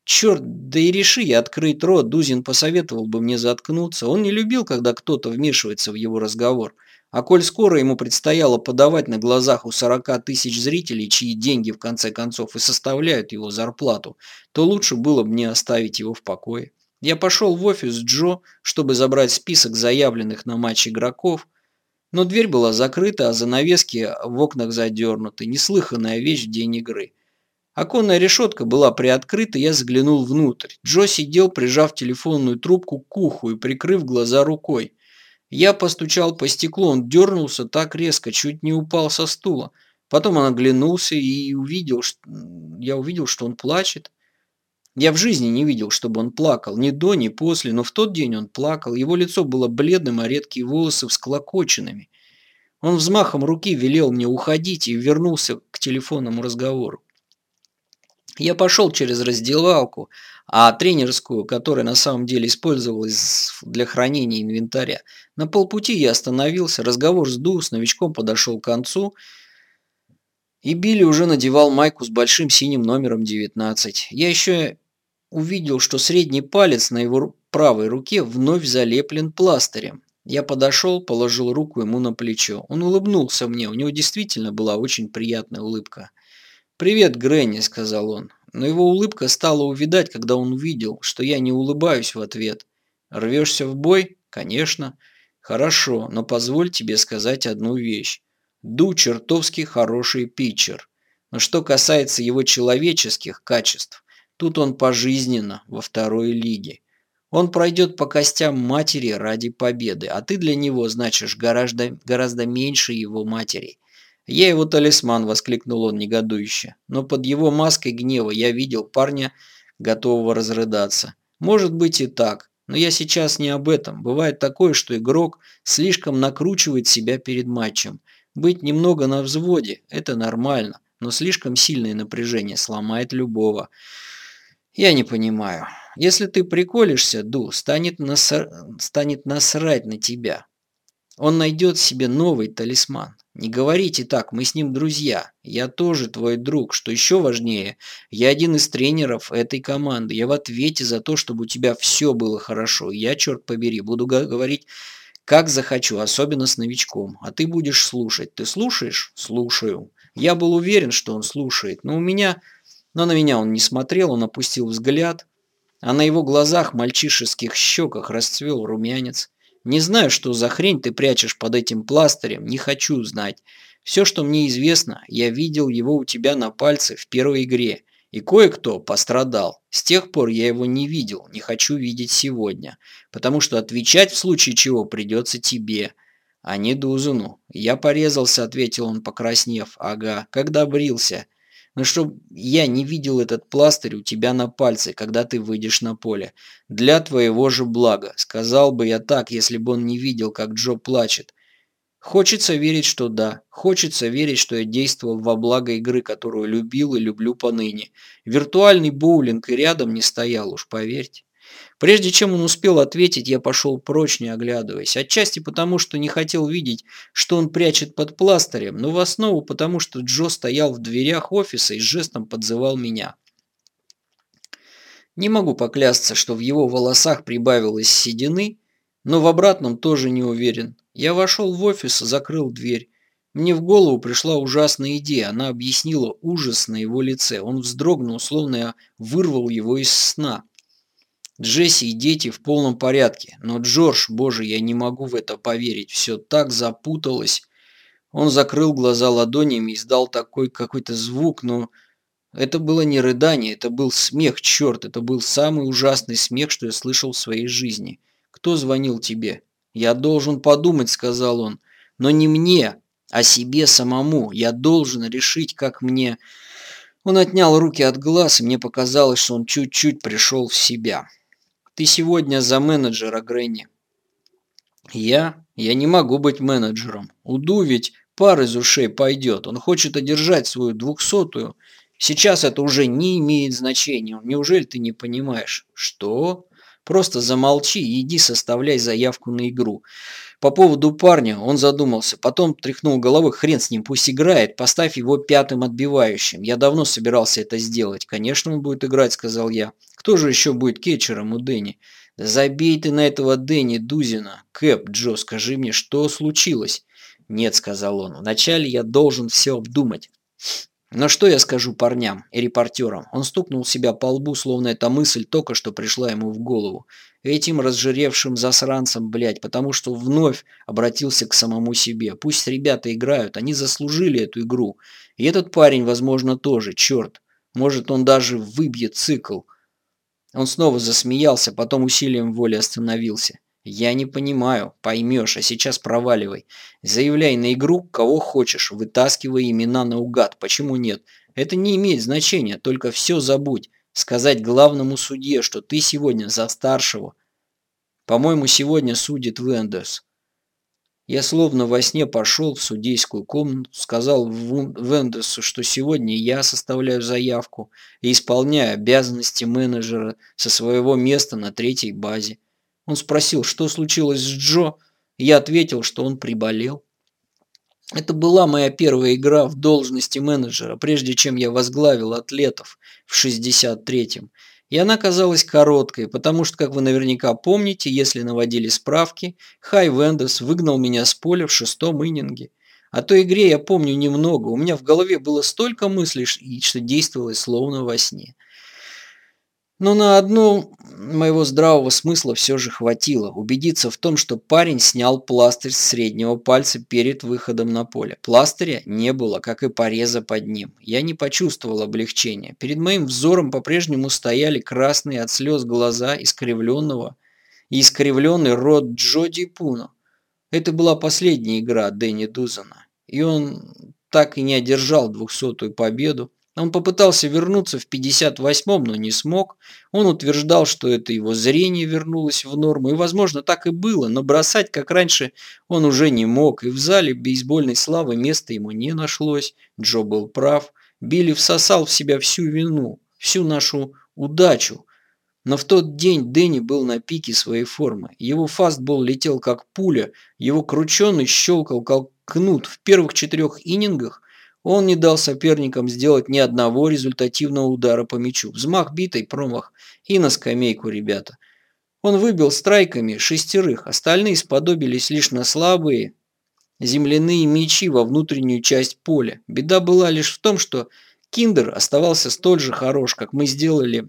Черт, да и реши я открыть рот, Дузин посоветовал бы мне заткнуться. Он не любил, когда кто-то вмешивается в его разговор. А коль скоро ему предстояло подавать на глазах у 40 тысяч зрителей, чьи деньги в конце концов и составляют его зарплату, то лучше было бы мне оставить его в покое. Я пошел в офис Джо, чтобы забрать список заявленных на матч игроков, но дверь была закрыта, а занавески в окнах задернуты. Неслыханная вещь в день игры. Оконная решетка была приоткрыта, я заглянул внутрь. Джо сидел, прижав телефонную трубку к уху и прикрыв глаза рукой. Я постучал по стеклу, он дернулся так резко, чуть не упал со стула. Потом он оглянулся и увидел, что... я увидел, что он плачет. Я в жизни не видел, чтобы он плакал, ни до, ни после, но в тот день он плакал. Его лицо было бледным, а редкие волосы всклокоченными. Он взмахом руки велел мне уходить и вернулся к телефонному разговору. Я пошел через раздевалку, а тренерскую, которая на самом деле использовалась для хранения инвентаря. На полпути я остановился, разговор с Ду с новичком подошел к концу, и Билли уже надевал майку с большим синим номером 19. Я еще увидел, что средний палец на его правой руке вновь залеплен пластырем. Я подошел, положил руку ему на плечо. Он улыбнулся мне, у него действительно была очень приятная улыбка. «Привет, Гренни», — сказал он. Но его улыбка стала увидать, когда он увидел, что я не улыбаюсь в ответ. «Рвешься в бой? Конечно. Хорошо, но позволь тебе сказать одну вещь. Ду чертовски хороший питчер. Но что касается его человеческих качеств, тут он пожизненно во второй лиге. Он пройдет по костям матери ради победы, а ты для него значишь гораздо, гораздо меньше его матери. «Я его талисман!» – воскликнул он негодующе. Но под его маской гнева я видел парня, готового разрыдаться. Может быть и так, но я сейчас не об этом. Бывает такое, что игрок слишком накручивает себя перед матчем. Быть немного на взводе – это нормально, но слишком сильное напряжение сломает любого. Я не понимаю. Если ты приколишься, Ду, станет, наср... станет насрать на тебя. Он найдет себе новый талисман. Не говорите так, мы с ним друзья. Я тоже твой друг. Что еще важнее, я один из тренеров этой команды. Я в ответе за то, чтобы у тебя все было хорошо. Я, черт побери, буду говорить, как захочу, особенно с новичком. А ты будешь слушать. Ты слушаешь? Слушаю. Я был уверен, что он слушает, но у меня... Но на меня он не смотрел, он опустил взгляд, а на его глазах, мальчишеских щеках расцвел румянец. Не знаю, что за хрень ты прячешь под этим пластырем, не хочу знать. Все, что мне известно, я видел его у тебя на пальце в первой игре. И кое-кто пострадал. С тех пор я его не видел, не хочу видеть сегодня. Потому что отвечать в случае чего придется тебе, а не Дузуну. Я порезался, ответил он, покраснев. Ага, когда брился. Но чтоб я не видел этот пластырь у тебя на пальце, когда ты выйдешь на поле. Для твоего же блага. Сказал бы я так, если бы он не видел, как Джо плачет. Хочется верить, что да. Хочется верить, что я действовал во благо игры, которую любил и люблю поныне. Виртуальный боулинг и рядом не стоял, уж поверьте. Прежде чем он успел ответить, я пошел прочь, не оглядываясь. Отчасти потому, что не хотел видеть, что он прячет под пластырем, но в основу потому, что Джо стоял в дверях офиса и жестом подзывал меня. Не могу поклясться, что в его волосах прибавилось седины, но в обратном тоже не уверен. Я вошел в офис и закрыл дверь. Мне в голову пришла ужасная идея. Она объяснила ужас на его лице. Он вздрогнул, словно я вырвал его из сна. Джесси и дети в полном порядке, но Джордж, боже, я не могу в это поверить, все так запуталось. Он закрыл глаза ладонями и издал такой какой-то звук, но это было не рыдание, это был смех, черт, это был самый ужасный смех, что я слышал в своей жизни. Кто звонил тебе? Я должен подумать, сказал он, но не мне, а себе самому. Я должен решить, как мне... Он отнял руки от глаз, и мне показалось, что он чуть-чуть пришел в себя. Ты сегодня за менеджера, Гренни. Я? Я не могу быть менеджером. Уду ведь пар из ушей пойдет. Он хочет одержать свою двухсотую. Сейчас это уже не имеет значения. Неужели ты не понимаешь? Что? Просто замолчи и иди составляй заявку на игру. По поводу парня он задумался, потом тряхнул головой, хрен с ним, пусть играет, поставь его пятым отбивающим. Я давно собирался это сделать. Конечно, он будет играть, сказал я. Кто же еще будет кетчером у Дэнни? Да забей ты на этого Дэнни Дузина. Кэп, Джо, скажи мне, что случилось? Нет, сказал он, вначале я должен все обдумать. Но что я скажу парням и репортерам? Он стукнул себя по лбу, словно эта мысль только что пришла ему в голову. Этим разжиревшим засранцам, блядь, потому что вновь обратился к самому себе. Пусть ребята играют, они заслужили эту игру. И этот парень, возможно, тоже, черт. Может, он даже выбьет цикл. Он снова засмеялся, потом усилием воли остановился. «Я не понимаю. Поймешь, а сейчас проваливай. Заявляй на игру, кого хочешь, вытаскивай имена наугад. Почему нет? Это не имеет значения, только все забудь. Сказать главному судье, что ты сегодня за старшего. По-моему, сегодня судит Вендерс. Я словно во сне пошел в судейскую комнату, сказал Вендесу, что сегодня я составляю заявку и исполняю обязанности менеджера со своего места на третьей базе. Он спросил, что случилось с Джо, я ответил, что он приболел. Это была моя первая игра в должности менеджера, прежде чем я возглавил атлетов в 63-м. И она казалась короткой, потому что, как вы наверняка помните, если наводили справки, Хай Вендес выгнал меня с поля в шестом иннинге. О той игре я помню немного, у меня в голове было столько мыслей, что действовалось словно во сне. Но на одну моего здравого смысла все же хватило. Убедиться в том, что парень снял пластырь с среднего пальца перед выходом на поле. Пластыря не было, как и пореза под ним. Я не почувствовал облегчения. Перед моим взором по-прежнему стояли красные от слез глаза искривленного и искривленный рот Джоди Пуно. Это была последняя игра Дэнни Дузана. И он так и не одержал двухсотую победу. Он попытался вернуться в 58-м, но не смог. Он утверждал, что это его зрение вернулось в норму, и, возможно, так и было, но бросать, как раньше, он уже не мог, и в зале бейсбольной славы места ему не нашлось. Джо был прав. Билли всосал в себя всю вину, всю нашу удачу. Но в тот день Дэнни был на пике своей формы. Его фастбол летел как пуля, его крученый щелкал как кнут. В первых четырех иннингах он не дал соперникам сделать ни одного результативного удара по мячу. Взмах битой, промах и на скамейку, ребята. Он выбил страйками шестерых, остальные сподобились лишь на слабые земляные мячи во внутреннюю часть поля. Беда была лишь в том, что Киндер оставался столь же хорош, как мы сделали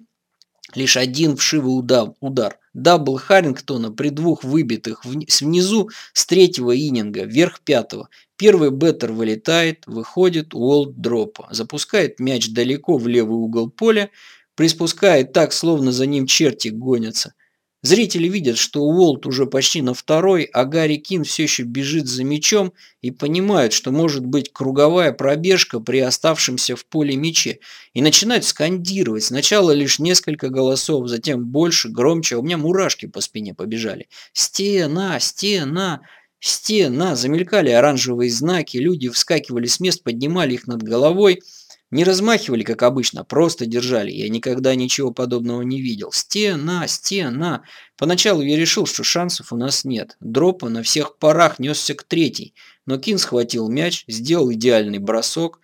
лишь один вшивый удар. Дабл Харрингтона при двух выбитых в низу третьего ининга, верх пятого. Первый беттер вылетает, выходит Уолт дропа, запускает мяч далеко в левый угол поля, приспускает так, словно за ним черти гонятся. Зрители видят, что Уолт уже почти на второй, а Гарри Кин все еще бежит за мячом и понимают, что может быть круговая пробежка при оставшемся в поле мяче. И начинают скандировать. Сначала лишь несколько голосов, затем больше, громче. У меня мурашки по спине побежали. «Стена! Стена!» Стена! Замелькали оранжевые знаки, люди вскакивали с мест, поднимали их над головой – не размахивали, как обычно, просто держали. Я никогда ничего подобного не видел. Стена, стена. Поначалу я решил, что шансов у нас нет. Дропа на всех парах несся к третьей. Но Кин схватил мяч, сделал идеальный бросок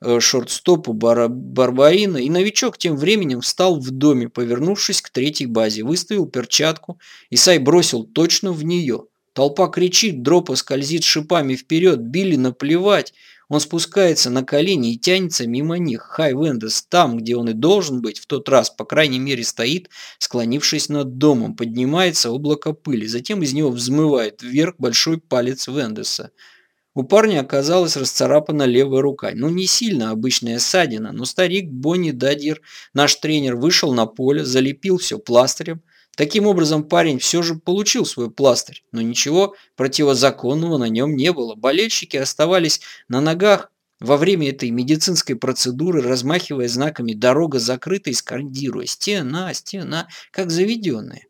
э, шортстопу Бар Барбарина, и новичок тем временем встал в доме, повернувшись к третьей базе, выставил перчатку, и Сай бросил точно в нее. Толпа кричит, дропа скользит шипами вперед, Билли наплевать. Он спускается на колени и тянется мимо них. Хай Вендес там, где он и должен быть, в тот раз, по крайней мере, стоит, склонившись над домом. Поднимается облако пыли. Затем из него взмывает вверх большой палец Вендеса. У парня оказалась расцарапана левая рука. Ну, не сильно обычная ссадина, но старик Бонни Дадир, наш тренер, вышел на поле, залепил все пластырем, Таким образом, парень все же получил свой пластырь, но ничего противозаконного на нем не было. Болельщики оставались на ногах во время этой медицинской процедуры, размахивая знаками «дорога закрыта» и скандируя «стена, стена», как заведенные.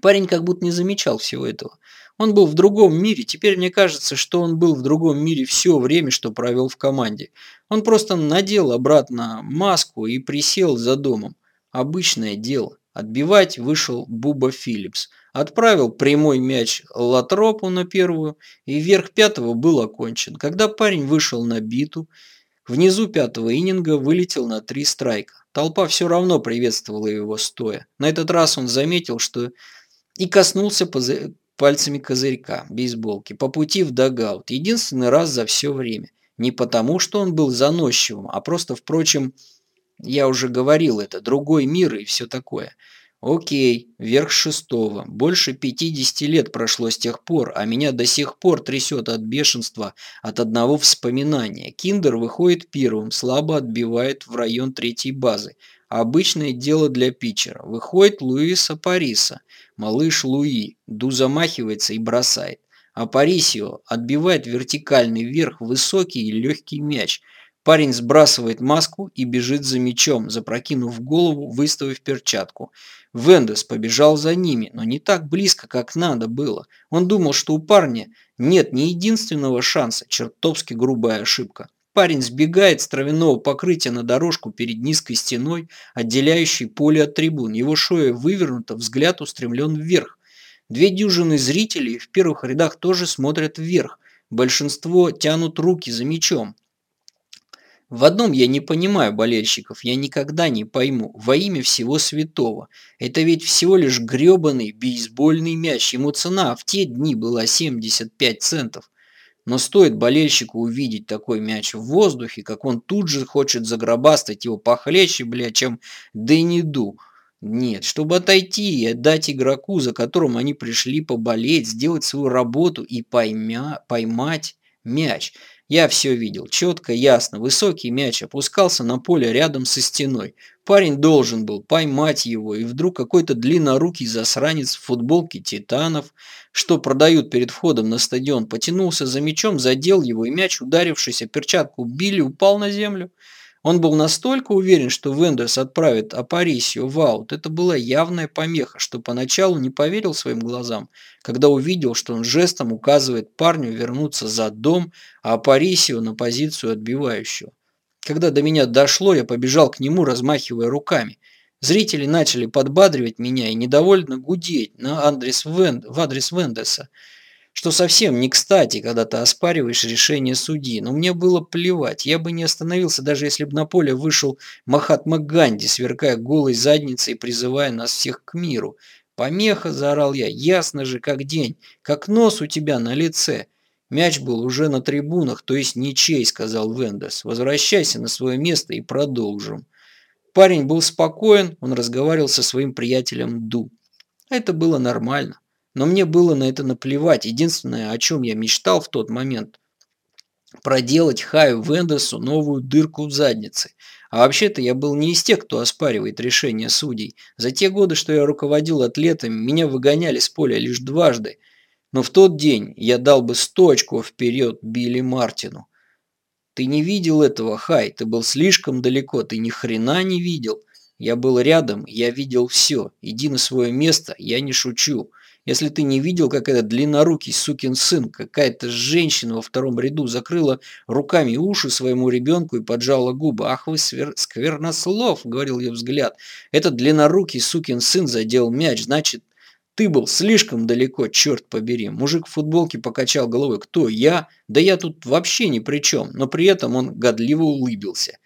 Парень как будто не замечал всего этого. Он был в другом мире, теперь мне кажется, что он был в другом мире все время, что провел в команде. Он просто надел обратно маску и присел за домом. Обычное дело. Отбивать вышел Буба Филлипс. Отправил прямой мяч Латропу на первую, и верх пятого был окончен. Когда парень вышел на биту, внизу пятого ининга вылетел на три страйка. Толпа все равно приветствовала его стоя. На этот раз он заметил, что и коснулся пальцами козырька бейсболки по пути в дагаут. Единственный раз за все время. Не потому, что он был заносчивым, а просто, впрочем, я уже говорил это, другой мир и все такое. Окей, верх шестого. Больше 50 лет прошло с тех пор, а меня до сих пор трясет от бешенства от одного вспоминания. Киндер выходит первым, слабо отбивает в район третьей базы. Обычное дело для питчера. Выходит Луиса Париса. Малыш Луи. Ду замахивается и бросает. А Парисио отбивает вертикальный вверх высокий и легкий мяч – Парень сбрасывает маску и бежит за мечом, запрокинув голову, выставив перчатку. Вендес побежал за ними, но не так близко, как надо было. Он думал, что у парня Нет ни единственного шанса, чертовски грубая ошибка. Парень сбегает с травяного покрытия на дорожку перед низкой стеной, отделяющей поле от трибун. Его шея вывернута, взгляд устремлен вверх. Две дюжины зрителей в первых рядах тоже смотрят вверх. Большинство тянут руки за мячом. В одном я не понимаю болельщиков, я никогда не пойму. Во имя всего святого. Это ведь всего лишь грёбаный бейсбольный мяч. Ему цена в те дни была 75 центов. Но стоит болельщику увидеть такой мяч в воздухе, как он тут же хочет загробастать его похлеще, бля, чем Дэнни Ду. Нет, чтобы отойти и отдать игроку, за которым они пришли поболеть, сделать свою работу и поймя, поймать мяч. Я все видел, четко, ясно. Высокий мяч опускался на поле рядом со стеной. Парень должен был поймать его, и вдруг какой-то длиннорукий засранец в футболке титанов, что продают перед входом на стадион, потянулся за мячом, задел его, и мяч, ударившийся перчатку Билли, упал на землю. Он был настолько уверен, что Вендерс отправит Апарисио в аут. Это была явная помеха, что поначалу не поверил своим глазам, когда увидел, что он жестом указывает парню вернуться за дом, а Апарисио на позицию отбивающего. Когда до меня дошло, я побежал к нему, размахивая руками. Зрители начали подбадривать меня и недовольно гудеть на адрес Вен... в адрес Вендеса что совсем не кстати, когда ты оспариваешь решение судьи. Но мне было плевать, я бы не остановился, даже если бы на поле вышел Махатма Ганди, сверкая голой задницей и призывая нас всех к миру. «Помеха!» – заорал я. «Ясно же, как день! Как нос у тебя на лице!» «Мяч был уже на трибунах, то есть ничей», – сказал Вендес. «Возвращайся на свое место и продолжим». Парень был спокоен, он разговаривал со своим приятелем Ду. Это было нормально. Но мне было на это наплевать. Единственное, о чем я мечтал в тот момент, проделать Хаю Вендесу новую дырку в заднице. А вообще-то я был не из тех, кто оспаривает решения судей. За те годы, что я руководил атлетами, меня выгоняли с поля лишь дважды. Но в тот день я дал бы сто очков вперед Билли Мартину. Ты не видел этого, Хай, ты был слишком далеко, ты ни хрена не видел. Я был рядом, я видел все. Иди на свое место, я не шучу. Если ты не видел, как этот длиннорукий сукин сын, какая-то женщина во втором ряду закрыла руками уши своему ребенку и поджала губы. «Ах вы свер... сквернослов!» — говорил ее взгляд. «Этот длиннорукий сукин сын задел мяч, значит, ты был слишком далеко, черт побери. Мужик в футболке покачал головой. Кто? Я? Да я тут вообще ни при чем. Но при этом он годливо улыбился.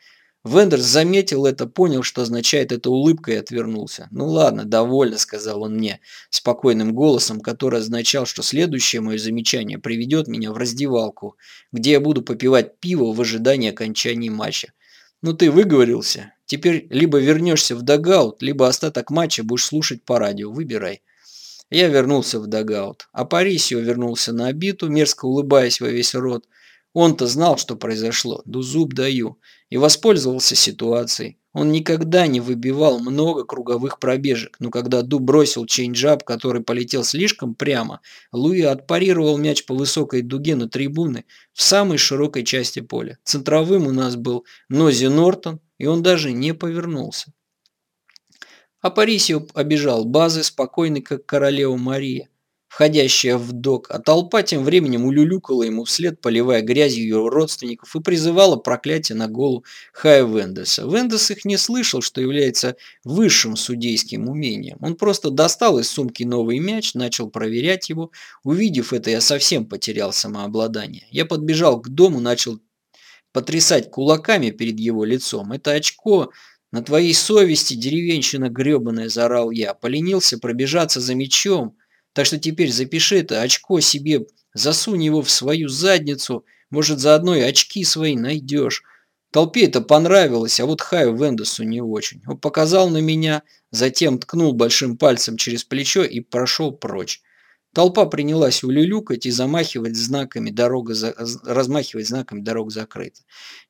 Вендерс заметил это, понял, что означает эта улыбка и отвернулся. «Ну ладно, довольно», — сказал он мне, спокойным голосом, который означал, что следующее мое замечание приведет меня в раздевалку, где я буду попивать пиво в ожидании окончания матча. «Ну ты выговорился. Теперь либо вернешься в дагаут, либо остаток матча будешь слушать по радио. Выбирай». Я вернулся в дагаут, а Парисио вернулся на биту, мерзко улыбаясь во весь рот. Он-то знал, что произошло, Ду зуб даю и воспользовался ситуацией. Он никогда не выбивал много круговых пробежек, но когда Ду бросил чейнджап, который полетел слишком прямо, Луи отпарировал мяч по высокой дуге на трибуны в самой широкой части поля. Центровым у нас был Нози Нортон, и он даже не повернулся. А Парисио обижал базы, спокойный, как королева Мария входящая в док, а толпа тем временем улюлюкала ему вслед, поливая грязью ее родственников и призывала проклятие на голову Хая Вендеса. Вендес их не слышал, что является высшим судейским умением. Он просто достал из сумки новый мяч, начал проверять его. Увидев это, я совсем потерял самообладание. Я подбежал к дому, начал потрясать кулаками перед его лицом. Это очко на твоей совести, деревенщина гребаная, заорал я. Поленился пробежаться за мячом. Так что теперь запиши это очко себе, засунь его в свою задницу, может, заодно и очки свои найдешь. Толпе это понравилось, а вот Хаю Вендесу не очень. Он показал на меня, затем ткнул большим пальцем через плечо и прошел прочь. Толпа принялась улюлюкать и замахивать знаками дорога за... размахивать знаками дорог закрыта.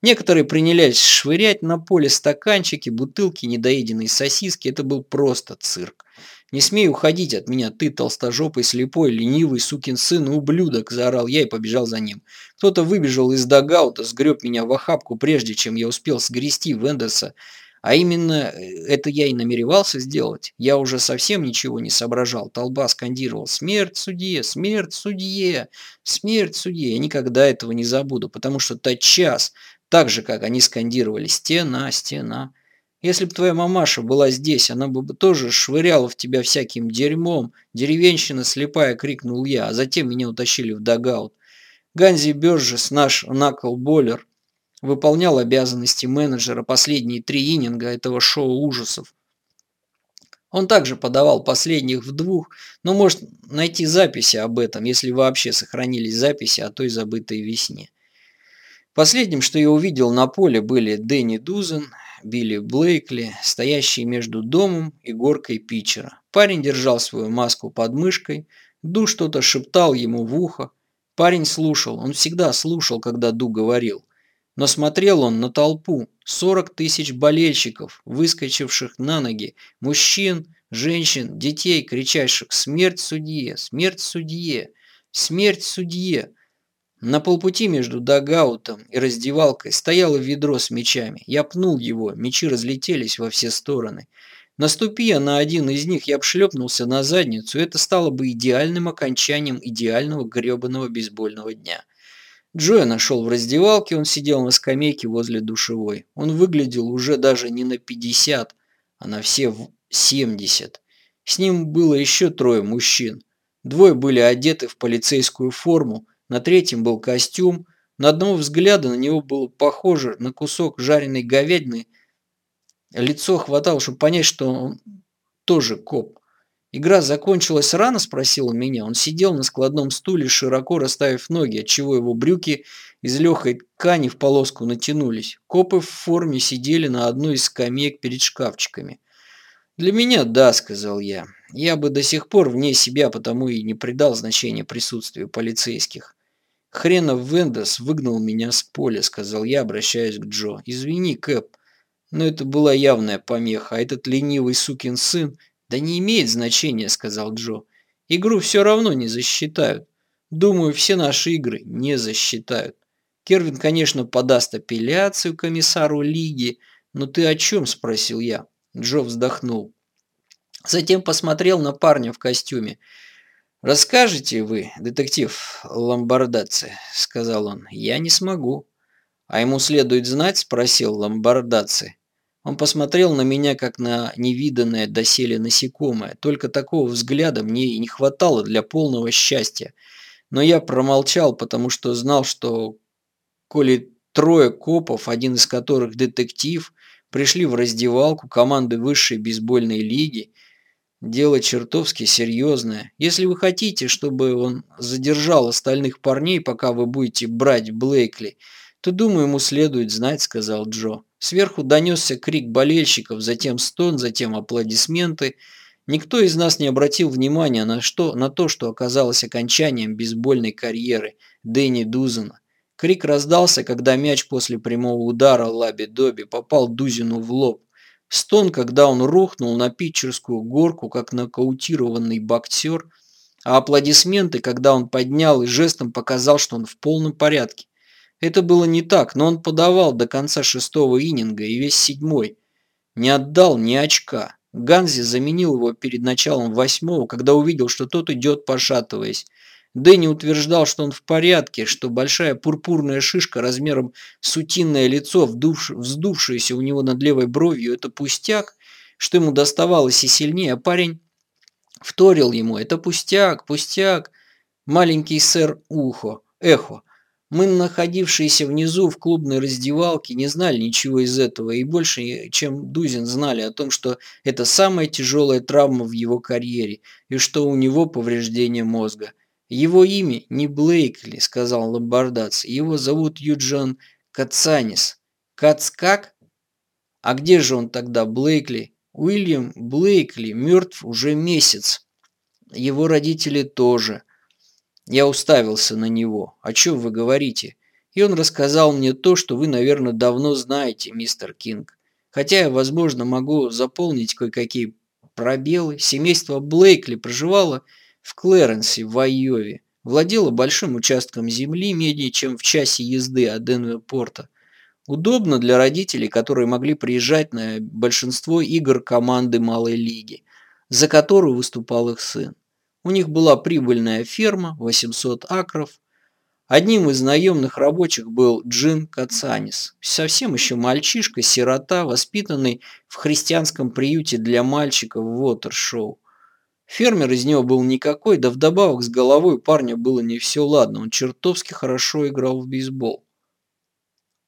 Некоторые принялись швырять на поле стаканчики, бутылки, недоеденные сосиски. Это был просто цирк. «Не смей уходить от меня, ты толстожопый, слепой, ленивый, сукин сын ублюдок!» – заорал я и побежал за ним. Кто-то выбежал из дагаута, сгреб меня в охапку, прежде чем я успел сгрести Вендерса, А именно э, это я и намеревался сделать. Я уже совсем ничего не соображал. Толба скандировал «Смерть судье! Смерть судье! Смерть судье!» Я никогда этого не забуду, потому что тот час, так же, как они скандировали «Стена! Стена!» Если бы твоя мамаша была здесь, она бы тоже швыряла в тебя всяким дерьмом. Деревенщина слепая, крикнул я, а затем меня утащили в дагаут. Ганзи Бёрджес, наш накл-боллер, выполнял обязанности менеджера последние три ининга этого шоу ужасов. Он также подавал последних в двух, но может найти записи об этом, если вообще сохранились записи о той забытой весне. Последним, что я увидел на поле, были Дэнни Дузен, Билли Блейкли, стоящие между домом и горкой питчера. Парень держал свою маску под мышкой, Ду что-то шептал ему в ухо. Парень слушал, он всегда слушал, когда Ду говорил. Но смотрел он на толпу, 40 тысяч болельщиков, выскочивших на ноги, мужчин, женщин, детей, кричащих «Смерть судье! Смерть судье! Смерть судье!» На полпути между дагаутом и раздевалкой стояло ведро с мечами. Я пнул его, мечи разлетелись во все стороны. Наступи на один из них, я обшлепнулся на задницу, это стало бы идеальным окончанием идеального гребаного бейсбольного дня. Джоя нашел в раздевалке, он сидел на скамейке возле душевой. Он выглядел уже даже не на 50, а на все 70. С ним было еще трое мужчин. Двое были одеты в полицейскую форму, на третьем был костюм. На одного взгляда на него было похоже на кусок жареной говядины. Лицо хватало, чтобы понять, что он тоже коп. «Игра закончилась рано?» – спросил он меня. Он сидел на складном стуле, широко расставив ноги, отчего его брюки из легкой ткани в полоску натянулись. Копы в форме сидели на одной из скамеек перед шкафчиками. «Для меня да», – сказал я. «Я бы до сих пор вне себя, потому и не придал значения присутствию полицейских». «Хренов Вендес выгнал меня с поля», – сказал я, обращаясь к Джо. «Извини, Кэп, но это была явная помеха, а этот ленивый сукин сын «Да не имеет значения», — сказал Джо. «Игру все равно не засчитают. Думаю, все наши игры не засчитают. Кервин, конечно, подаст апелляцию комиссару лиги. Но ты о чем?» – спросил я. Джо вздохнул. Затем посмотрел на парня в костюме. «Расскажете вы, детектив Ламбардаци?» – сказал он. «Я не смогу». «А ему следует знать?» – спросил Ламбардаци. Он посмотрел на меня, как на невиданное доселе насекомое. Только такого взгляда мне и не хватало для полного счастья. Но я промолчал, потому что знал, что коли трое копов, один из которых детектив, пришли в раздевалку команды высшей бейсбольной лиги, дело чертовски серьезное. Если вы хотите, чтобы он задержал остальных парней, пока вы будете брать Блейкли, то, думаю, ему следует знать, сказал Джо. Сверху донесся крик болельщиков, затем стон, затем аплодисменты. Никто из нас не обратил внимания на, что, на то, что оказалось окончанием бейсбольной карьеры Дэнни Дузена. Крик раздался, когда мяч после прямого удара Лаби Доби попал Дузину в лоб. Стон, когда он рухнул на питчерскую горку, как нокаутированный боксер, а аплодисменты, когда он поднял и жестом показал, что он в полном порядке. Это было не так, но он подавал до конца шестого ининга и весь седьмой. Не отдал ни очка. Ганзи заменил его перед началом восьмого, когда увидел, что тот идет пошатываясь. Дэнни утверждал, что он в порядке, что большая пурпурная шишка размером с утиное лицо, вдувш... вздувшаяся у него над левой бровью, это пустяк, что ему доставалось и сильнее, а парень вторил ему, это пустяк, пустяк, маленький сэр Ухо, Эхо. Мы, находившиеся внизу в клубной раздевалке, не знали ничего из этого и больше, чем Дузин, знали о том, что это самая тяжелая травма в его карьере и что у него повреждение мозга. Его имя не Блейкли, сказал Ломбардац, его зовут Юджон Кацанис. Кац как? А где же он тогда, Блейкли? Уильям Блейкли мертв уже месяц. Его родители тоже. Я уставился на него. «О чем вы говорите?» И он рассказал мне то, что вы, наверное, давно знаете, мистер Кинг. Хотя я, возможно, могу заполнить кое-какие пробелы. Семейство Блейкли проживало в Клэренсе, в Айове. Владело большим участком земли, менее чем в часе езды от Денверпорта. Удобно для родителей, которые могли приезжать на большинство игр команды малой лиги, за которую выступал их сын. У них была прибыльная ферма, 800 акров. Одним из наемных рабочих был Джин Кацанис, совсем еще мальчишка, сирота, воспитанный в христианском приюте для мальчиков в Уотершоу. Фермер из него был никакой, да вдобавок с головой парня было не все ладно, он чертовски хорошо играл в бейсбол.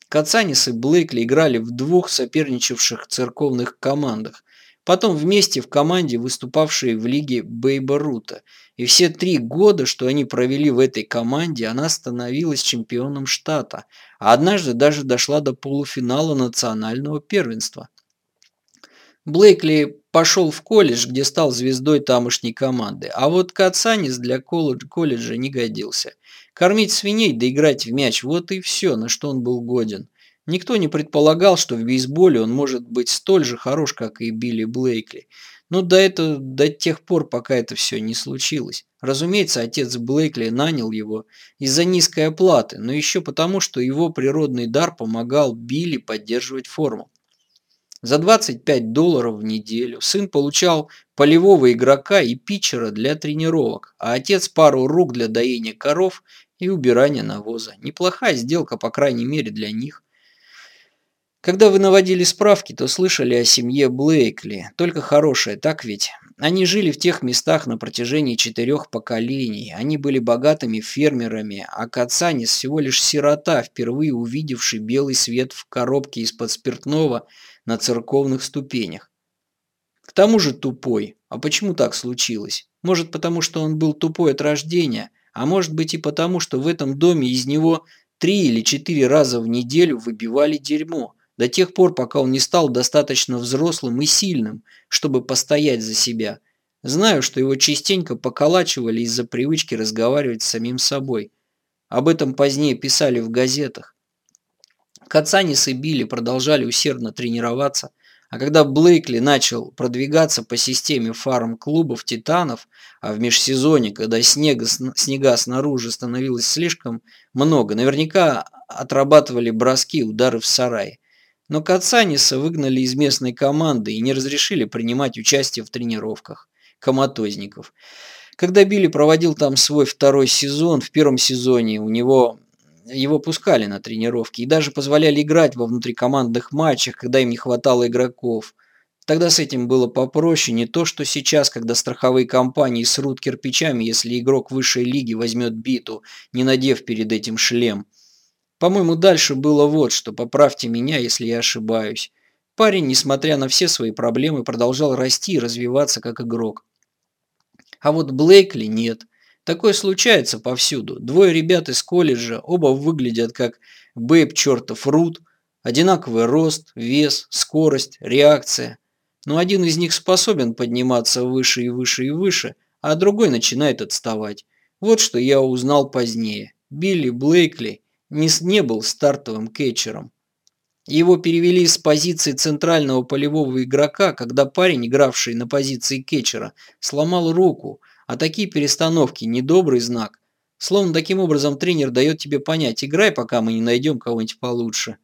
Кацанис и Блейкли играли в двух соперничавших церковных командах, потом вместе в команде, выступавшей в лиге Бейба Рута. И все три года, что они провели в этой команде, она становилась чемпионом штата, а однажды даже дошла до полуфинала национального первенства. Блейкли пошел в колледж, где стал звездой тамошней команды, а вот Кацанис для колледжа не годился. Кормить свиней да играть в мяч – вот и все, на что он был годен. Никто не предполагал, что в бейсболе он может быть столь же хорош, как и Билли Блейкли. Но до, этого, до тех пор, пока это все не случилось. Разумеется, отец Блейкли нанял его из-за низкой оплаты, но еще потому, что его природный дар помогал Билли поддерживать форму. За 25 долларов в неделю сын получал полевого игрока и питчера для тренировок, а отец пару рук для доения коров и убирания навоза. Неплохая сделка, по крайней мере, для них. Когда вы наводили справки, то слышали о семье Блейкли. Только хорошее, так ведь? Они жили в тех местах на протяжении четырех поколений. Они были богатыми фермерами, а Кацанис всего лишь сирота, впервые увидевший белый свет в коробке из-под спиртного на церковных ступенях. К тому же тупой. А почему так случилось? Может, потому что он был тупой от рождения, а может быть и потому, что в этом доме из него три или четыре раза в неделю выбивали дерьмо, до тех пор, пока он не стал достаточно взрослым и сильным, чтобы постоять за себя. Знаю, что его частенько поколачивали из-за привычки разговаривать с самим собой. Об этом позднее писали в газетах. Кацанис и Билли продолжали усердно тренироваться, а когда Блейкли начал продвигаться по системе фарм-клубов «Титанов», а в межсезонье, когда снега, снега снаружи становилось слишком много, наверняка отрабатывали броски и удары в сарае. Но Кацаниса выгнали из местной команды и не разрешили принимать участие в тренировках коматозников. Когда Билли проводил там свой второй сезон, в первом сезоне у него его пускали на тренировки и даже позволяли играть во внутрикомандных матчах, когда им не хватало игроков. Тогда с этим было попроще, не то что сейчас, когда страховые компании срут кирпичами, если игрок высшей лиги возьмет биту, не надев перед этим шлем. По-моему, дальше было вот что, поправьте меня, если я ошибаюсь. Парень, несмотря на все свои проблемы, продолжал расти и развиваться как игрок. А вот Блейкли нет – Такое случается повсюду. Двое ребят из колледжа, оба выглядят как Бэйб чертов Рут, одинаковый рост, вес, скорость, реакция. Но один из них способен подниматься выше и выше и выше, а другой начинает отставать. Вот что я узнал позднее. Билли Блейкли не, не был стартовым кетчером. Его перевели с позиции центрального полевого игрока, когда парень, игравший на позиции кетчера, сломал руку – а такие перестановки – недобрый знак. Словно таким образом тренер дает тебе понять, играй, пока мы не найдем кого-нибудь получше.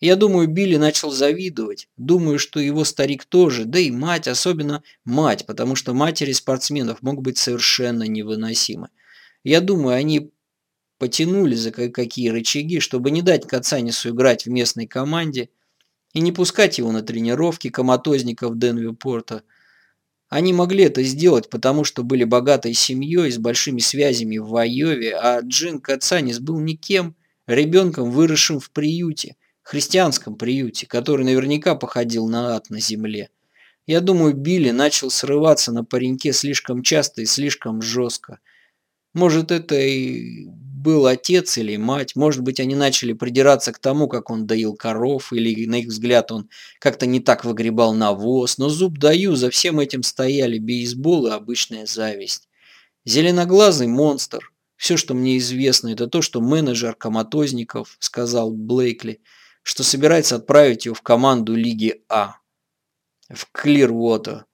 Я думаю, Билли начал завидовать. Думаю, что его старик тоже, да и мать, особенно мать, потому что матери спортсменов могут быть совершенно невыносимы. Я думаю, они потянули за какие рычаги, чтобы не дать Кацанису играть в местной команде и не пускать его на тренировки коматозников Денвипорта – они могли это сделать, потому что были богатой семьей с большими связями в Айове, а Джин Кацанис был никем, ребенком, выросшим в приюте, христианском приюте, который наверняка походил на ад на земле. Я думаю, Билли начал срываться на пареньке слишком часто и слишком жестко. Может, это и был отец или мать, может быть, они начали придираться к тому, как он доил коров, или, на их взгляд, он как-то не так выгребал навоз, но зуб даю, за всем этим стояли бейсбол и обычная зависть. Зеленоглазый монстр. Все, что мне известно, это то, что менеджер Коматозников сказал Блейкли, что собирается отправить его в команду Лиги А. В Клирвотер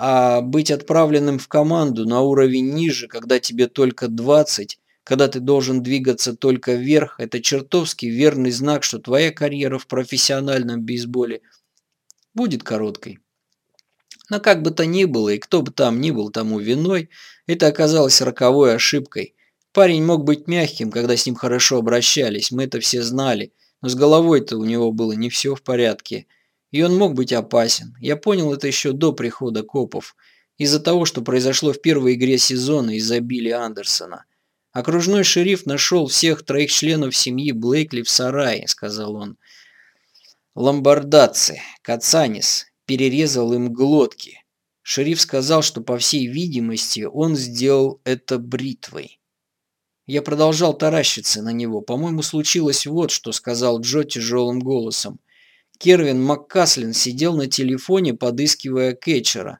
а быть отправленным в команду на уровень ниже, когда тебе только 20, когда ты должен двигаться только вверх, это чертовски верный знак, что твоя карьера в профессиональном бейсболе будет короткой. Но как бы то ни было, и кто бы там ни был тому виной, это оказалось роковой ошибкой. Парень мог быть мягким, когда с ним хорошо обращались, мы это все знали, но с головой-то у него было не все в порядке. И он мог быть опасен. Я понял это еще до прихода копов. Из-за того, что произошло в первой игре сезона из-за Билли Андерсона. Окружной шериф нашел всех троих членов семьи Блейкли в сарае, сказал он. Ломбардатцы, Кацанис, перерезал им глотки. Шериф сказал, что, по всей видимости, он сделал это бритвой. Я продолжал таращиться на него. По-моему, случилось вот, что сказал Джо тяжелым голосом. Кервин Маккаслин сидел на телефоне, подыскивая кетчера.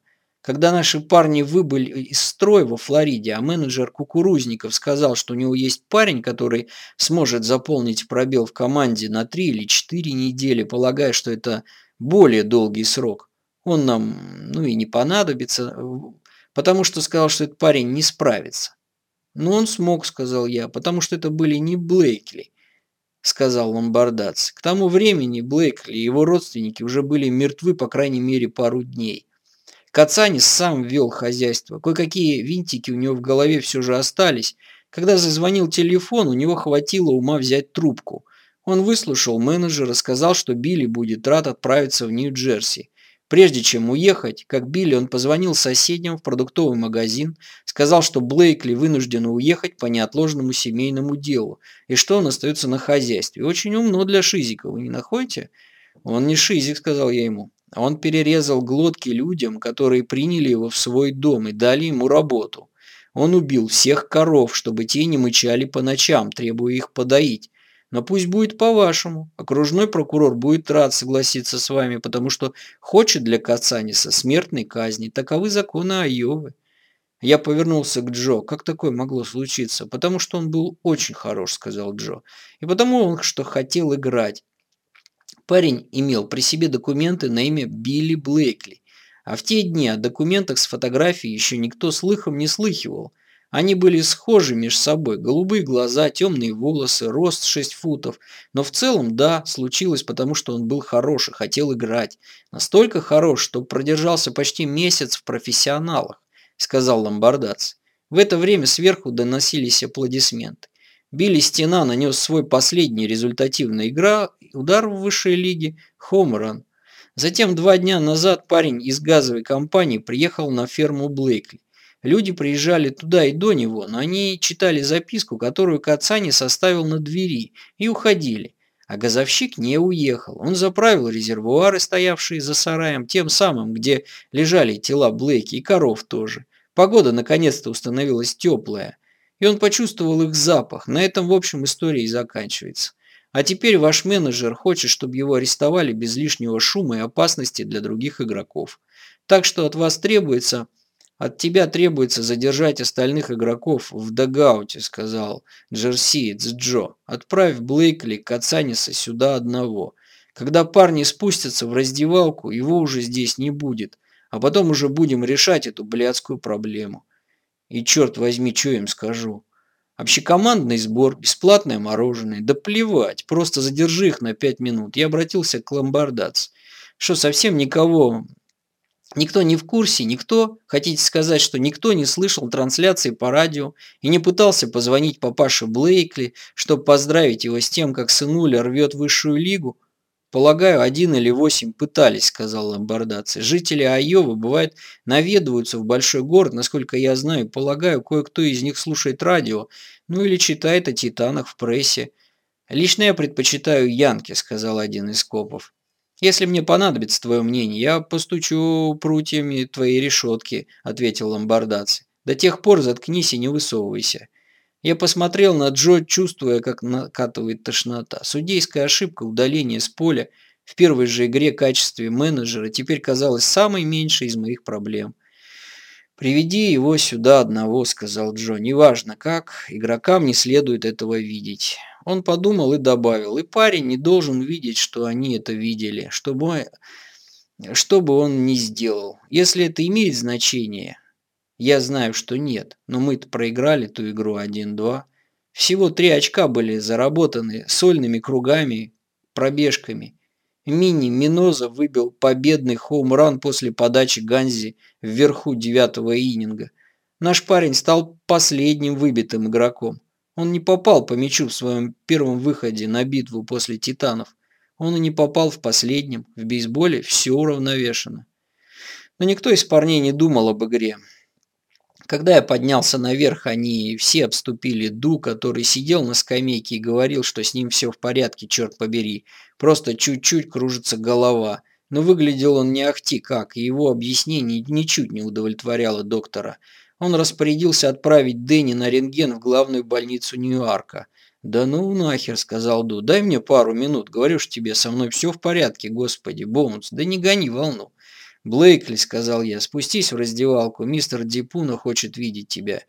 Когда наши парни выбыли из строя во Флориде, а менеджер Кукурузников сказал, что у него есть парень, который сможет заполнить пробел в команде на три или четыре недели, полагая, что это более долгий срок. Он нам, ну и не понадобится, потому что сказал, что этот парень не справится. Но он смог, сказал я, потому что это были не Блейкли, сказал ломбардац. К тому времени Блейкли и его родственники уже были мертвы по крайней мере пару дней. Кацанис сам вел хозяйство. Кое-какие винтики у него в голове все же остались. Когда зазвонил телефон, у него хватило ума взять трубку. Он выслушал менеджера, сказал, что Билли будет рад отправиться в Нью-Джерси. Прежде чем уехать, как Билли, он позвонил соседям в продуктовый магазин, сказал, что Блейкли вынужден уехать по неотложному семейному делу, и что он остается на хозяйстве. Очень умно для Шизика, вы не находите? Он не Шизик, сказал я ему. Он перерезал глотки людям, которые приняли его в свой дом и дали ему работу. Он убил всех коров, чтобы те не мычали по ночам, требуя их подоить. Но пусть будет по-вашему. Окружной прокурор будет рад согласиться с вами, потому что хочет для Кацаниса смертной казни. Таковы законы Айовы. Я повернулся к Джо. Как такое могло случиться? Потому что он был очень хорош, сказал Джо. И потому он что хотел играть. Парень имел при себе документы на имя Билли Блейкли. А в те дни о документах с фотографией еще никто слыхом не слыхивал. Они были схожи между собой. Голубые глаза, темные волосы, рост 6 футов. Но в целом, да, случилось, потому что он был хорош и хотел играть. Настолько хорош, что продержался почти месяц в профессионалах, сказал ломбардац. В это время сверху доносились аплодисменты. Билли Стена нанес свой последний результативный игра, удар в высшей лиге, хомран. Затем два дня назад парень из газовой компании приехал на ферму Блейкли. Люди приезжали туда и до него, но они читали записку, которую Кацани составил на двери, и уходили. А газовщик не уехал. Он заправил резервуары, стоявшие за сараем, тем самым, где лежали тела Блейки и коров тоже. Погода наконец-то установилась теплая. И он почувствовал их запах. На этом, в общем, история и заканчивается. А теперь ваш менеджер хочет, чтобы его арестовали без лишнего шума и опасности для других игроков. Так что от вас требуется «От тебя требуется задержать остальных игроков в дагауте», — сказал Джерсиец Джо. «Отправь Блейкли Кацаниса сюда одного. Когда парни спустятся в раздевалку, его уже здесь не будет. А потом уже будем решать эту блядскую проблему. И черт возьми, что им скажу. Общекомандный сбор, бесплатное мороженое. Да плевать, просто задержи их на пять минут. Я обратился к ломбардац. Что, совсем никого Никто не в курсе, никто, хотите сказать, что никто не слышал трансляции по радио и не пытался позвонить папаше Блейкли, чтобы поздравить его с тем, как сынуля рвет высшую лигу? Полагаю, один или восемь пытались, сказал ломбардаци. Жители Айовы, бывает, наведываются в большой город, насколько я знаю, полагаю, кое-кто из них слушает радио, ну или читает о титанах в прессе. Лично я предпочитаю Янки, сказал один из копов. «Если мне понадобится твое мнение, я постучу прутьями твоей решетки», — ответил ломбардаци. «До тех пор заткнись и не высовывайся». Я посмотрел на Джо, чувствуя, как накатывает тошнота. Судейская ошибка, удаление с поля в первой же игре качестве менеджера теперь казалась самой меньшей из моих проблем. «Приведи его сюда одного», — сказал Джо. «Неважно как, игрокам не следует этого видеть». Он подумал и добавил, и парень не должен видеть, что они это видели, чтобы, что бы он ни сделал. Если это имеет значение, я знаю, что нет, но мы-то проиграли ту игру 1-2. Всего три очка были заработаны сольными кругами, пробежками. Мини Миноза выбил победный хоум-ран после подачи Ганзи вверху девятого ининга. Наш парень стал последним выбитым игроком. Он не попал по мячу в своем первом выходе на битву после Титанов. Он и не попал в последнем. В бейсболе все уравновешено. Но никто из парней не думал об игре. Когда я поднялся наверх, они все обступили Ду, который сидел на скамейке и говорил, что с ним все в порядке, черт побери. Просто чуть-чуть кружится голова. Но выглядел он не ахти как, и его объяснение ничуть не удовлетворяло доктора. Он распорядился отправить Дэнни на рентген в главную больницу Нью-Арка. «Да ну нахер», — сказал Ду, — «дай мне пару минут, говорю ж тебе, со мной все в порядке, господи, Боунс, да не гони волну». «Блейкли», — сказал я, — «спустись в раздевалку, мистер Дипуна хочет видеть тебя».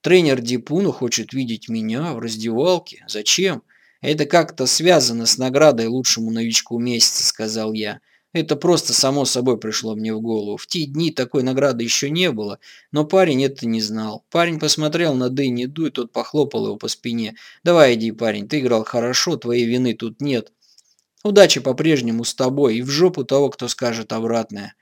«Тренер Дипуна хочет видеть меня в раздевалке? Зачем?» «Это как-то связано с наградой лучшему новичку месяца», — сказал я. Это просто само собой пришло мне в голову. В те дни такой награды еще не было, но парень это не знал. Парень посмотрел на Дэнни Ду, и тот похлопал его по спине. «Давай иди, парень, ты играл хорошо, твоей вины тут нет. Удачи по-прежнему с тобой и в жопу того, кто скажет обратное».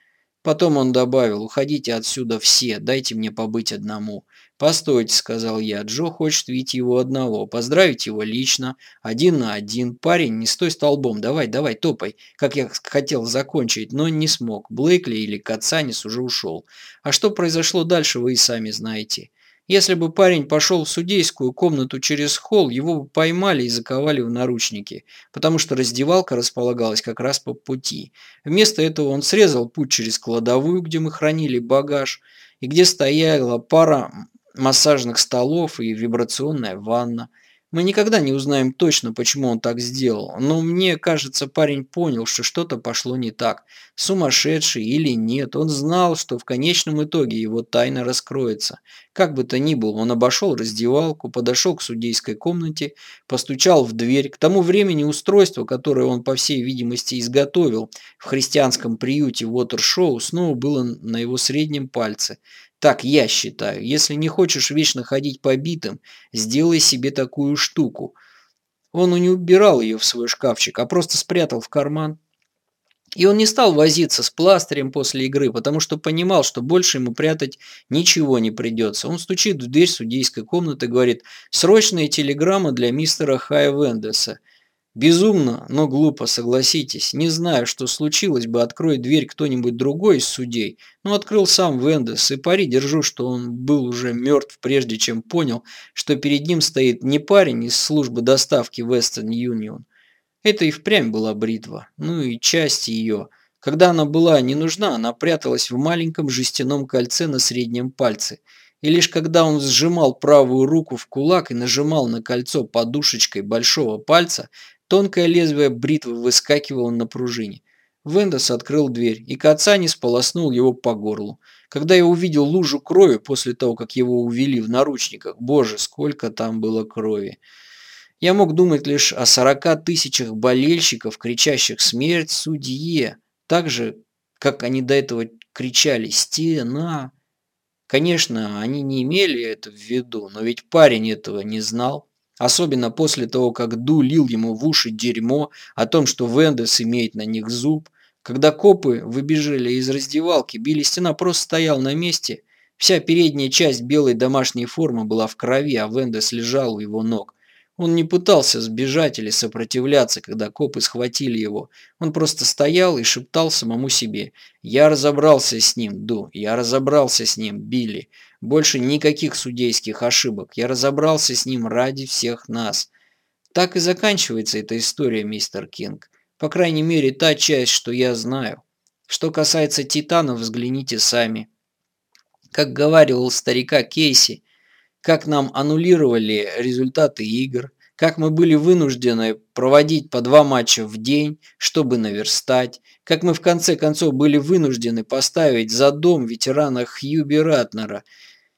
Потом он добавил, уходите отсюда все, дайте мне побыть одному. «Постойте», — сказал я, — «Джо хочет видеть его одного, поздравить его лично, один на один. Парень, не стой столбом, давай, давай, топай», как я хотел закончить, но не смог. Блейкли или Кацанис уже ушел. А что произошло дальше, вы и сами знаете. Если бы парень пошел в судейскую комнату через холл, его бы поймали и заковали в наручники, потому что раздевалка располагалась как раз по пути. Вместо этого он срезал путь через кладовую, где мы хранили багаж, и где стояла пара массажных столов и вибрационная ванна – мы никогда не узнаем точно, почему он так сделал, но мне кажется, парень понял, что что-то пошло не так. Сумасшедший или нет, он знал, что в конечном итоге его тайна раскроется. Как бы то ни было, он обошел раздевалку, подошел к судейской комнате, постучал в дверь. К тому времени устройство, которое он, по всей видимости, изготовил в христианском приюте Уотершоу, снова было на его среднем пальце. Так я считаю. Если не хочешь вечно ходить побитым, сделай себе такую штуку. Он не убирал ее в свой шкафчик, а просто спрятал в карман. И он не стал возиться с пластырем после игры, потому что понимал, что больше ему прятать ничего не придется. Он стучит в дверь судейской комнаты и говорит «Срочная телеграмма для мистера Хай Вендеса». Безумно, но глупо, согласитесь. Не знаю, что случилось бы, открой дверь кто-нибудь другой из судей, но открыл сам Вендес, и пари держу, что он был уже мертв, прежде чем понял, что перед ним стоит не парень из службы доставки Western Union. Это и впрямь была бритва, ну и часть ее. Когда она была не нужна, она пряталась в маленьком жестяном кольце на среднем пальце. И лишь когда он сжимал правую руку в кулак и нажимал на кольцо подушечкой большого пальца, Тонкое лезвие бритвы выскакивало на пружине. Вендос открыл дверь, и Кацани сполоснул его по горлу. Когда я увидел лужу крови после того, как его увели в наручниках, боже, сколько там было крови. Я мог думать лишь о сорока тысячах болельщиков, кричащих «Смерть судье!» Так же, как они до этого кричали «Стена!». Конечно, они не имели это в виду, но ведь парень этого не знал. Особенно после того, как Ду лил ему в уши дерьмо о том, что Вендес имеет на них зуб. Когда копы выбежали из раздевалки, Билли Стена просто стоял на месте. Вся передняя часть белой домашней формы была в крови, а Вендес лежал у его ног. Он не пытался сбежать или сопротивляться, когда копы схватили его. Он просто стоял и шептал самому себе. «Я разобрался с ним, Ду, я разобрался с ним, Билли. Больше никаких судейских ошибок. Я разобрался с ним ради всех нас». Так и заканчивается эта история, мистер Кинг. По крайней мере, та часть, что я знаю. Что касается Титанов, взгляните сами. Как говаривал старика Кейси, как нам аннулировали результаты игр, как мы были вынуждены проводить по два матча в день, чтобы наверстать, как мы в конце концов были вынуждены поставить за дом ветерана Хьюби Ратнера,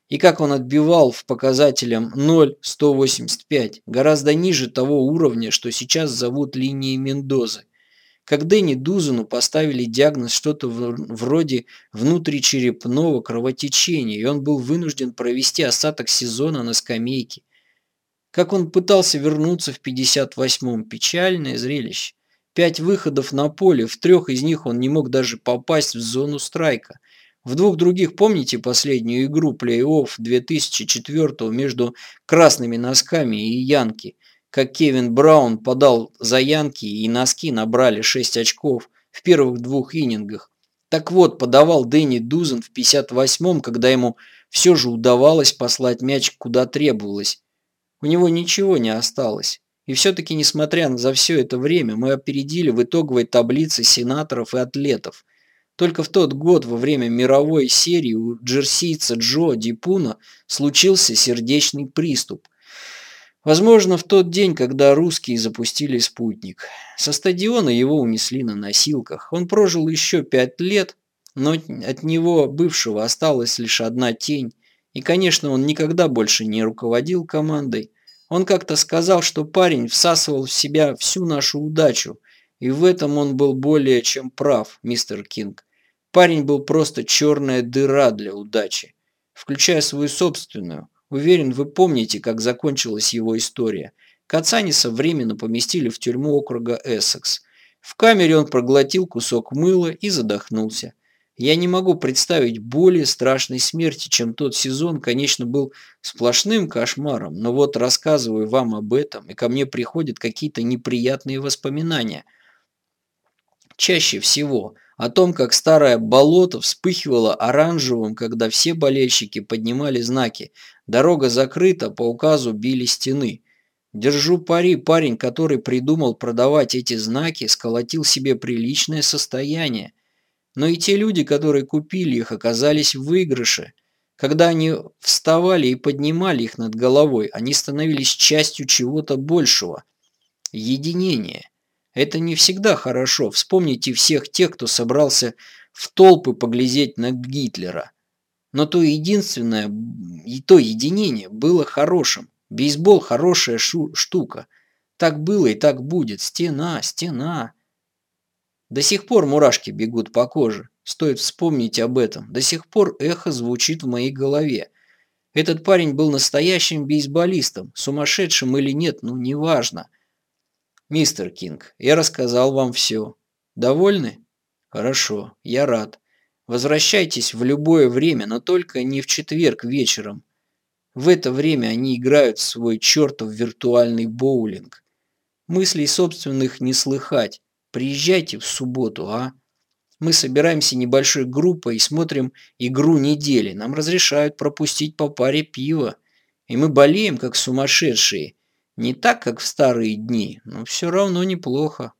и как он отбивал в показателям 0,185, гораздо ниже того уровня, что сейчас зовут линией Мендозы как Дэнни Дузану поставили диагноз что-то вроде внутричерепного кровотечения, и он был вынужден провести остаток сезона на скамейке. Как он пытался вернуться в 58-м. Печальное зрелище. Пять выходов на поле, в трех из них он не мог даже попасть в зону страйка. В двух других помните последнюю игру плей-офф 2004 между красными носками и Янки, как Кевин Браун подал за Янки и носки набрали 6 очков в первых двух иннингах. Так вот, подавал Дэнни Дузен в 58-м, когда ему все же удавалось послать мяч куда требовалось. У него ничего не осталось. И все-таки, несмотря на за все это время, мы опередили в итоговой таблице сенаторов и атлетов – только в тот год во время мировой серии у джерсийца Джо Дипуна случился сердечный приступ. Возможно, в тот день, когда русские запустили спутник. Со стадиона его унесли на носилках. Он прожил еще пять лет, но от него бывшего осталась лишь одна тень. И, конечно, он никогда больше не руководил командой. Он как-то сказал, что парень всасывал в себя всю нашу удачу, и в этом он был более чем прав, мистер Кинг. Парень был просто черная дыра для удачи, включая свою собственную. Уверен, вы помните, как закончилась его история. Кацаниса временно поместили в тюрьму округа Эссекс. В камере он проглотил кусок мыла и задохнулся. Я не могу представить более страшной смерти, чем тот сезон, конечно, был сплошным кошмаром, но вот рассказываю вам об этом, и ко мне приходят какие-то неприятные воспоминания. Чаще всего о том, как старое болото вспыхивало оранжевым, когда все болельщики поднимали знаки «Дорога закрыта», по указу били стены. Держу пари, парень, который придумал продавать эти знаки, сколотил себе приличное состояние. Но и те люди, которые купили их, оказались в выигрыше. Когда они вставали и поднимали их над головой, они становились частью чего-то большего. Единение. Это не всегда хорошо. Вспомните всех тех, кто собрался в толпы поглядеть на Гитлера. Но то единственное, и то единение было хорошим. Бейсбол – хорошая штука. Так было и так будет. Стена, стена. До сих пор мурашки бегут по коже. Стоит вспомнить об этом. До сих пор эхо звучит в моей голове. Этот парень был настоящим бейсболистом. Сумасшедшим или нет, ну неважно. «Мистер Кинг, я рассказал вам все. Довольны? Хорошо, я рад. Возвращайтесь в любое время, но только не в четверг вечером. В это время они играют в свой чертов виртуальный боулинг. Мыслей собственных не слыхать. Приезжайте в субботу, а? Мы собираемся небольшой группой и смотрим игру недели. Нам разрешают пропустить по паре пива. И мы болеем, как сумасшедшие. Не так, как в старые дни, но все равно неплохо.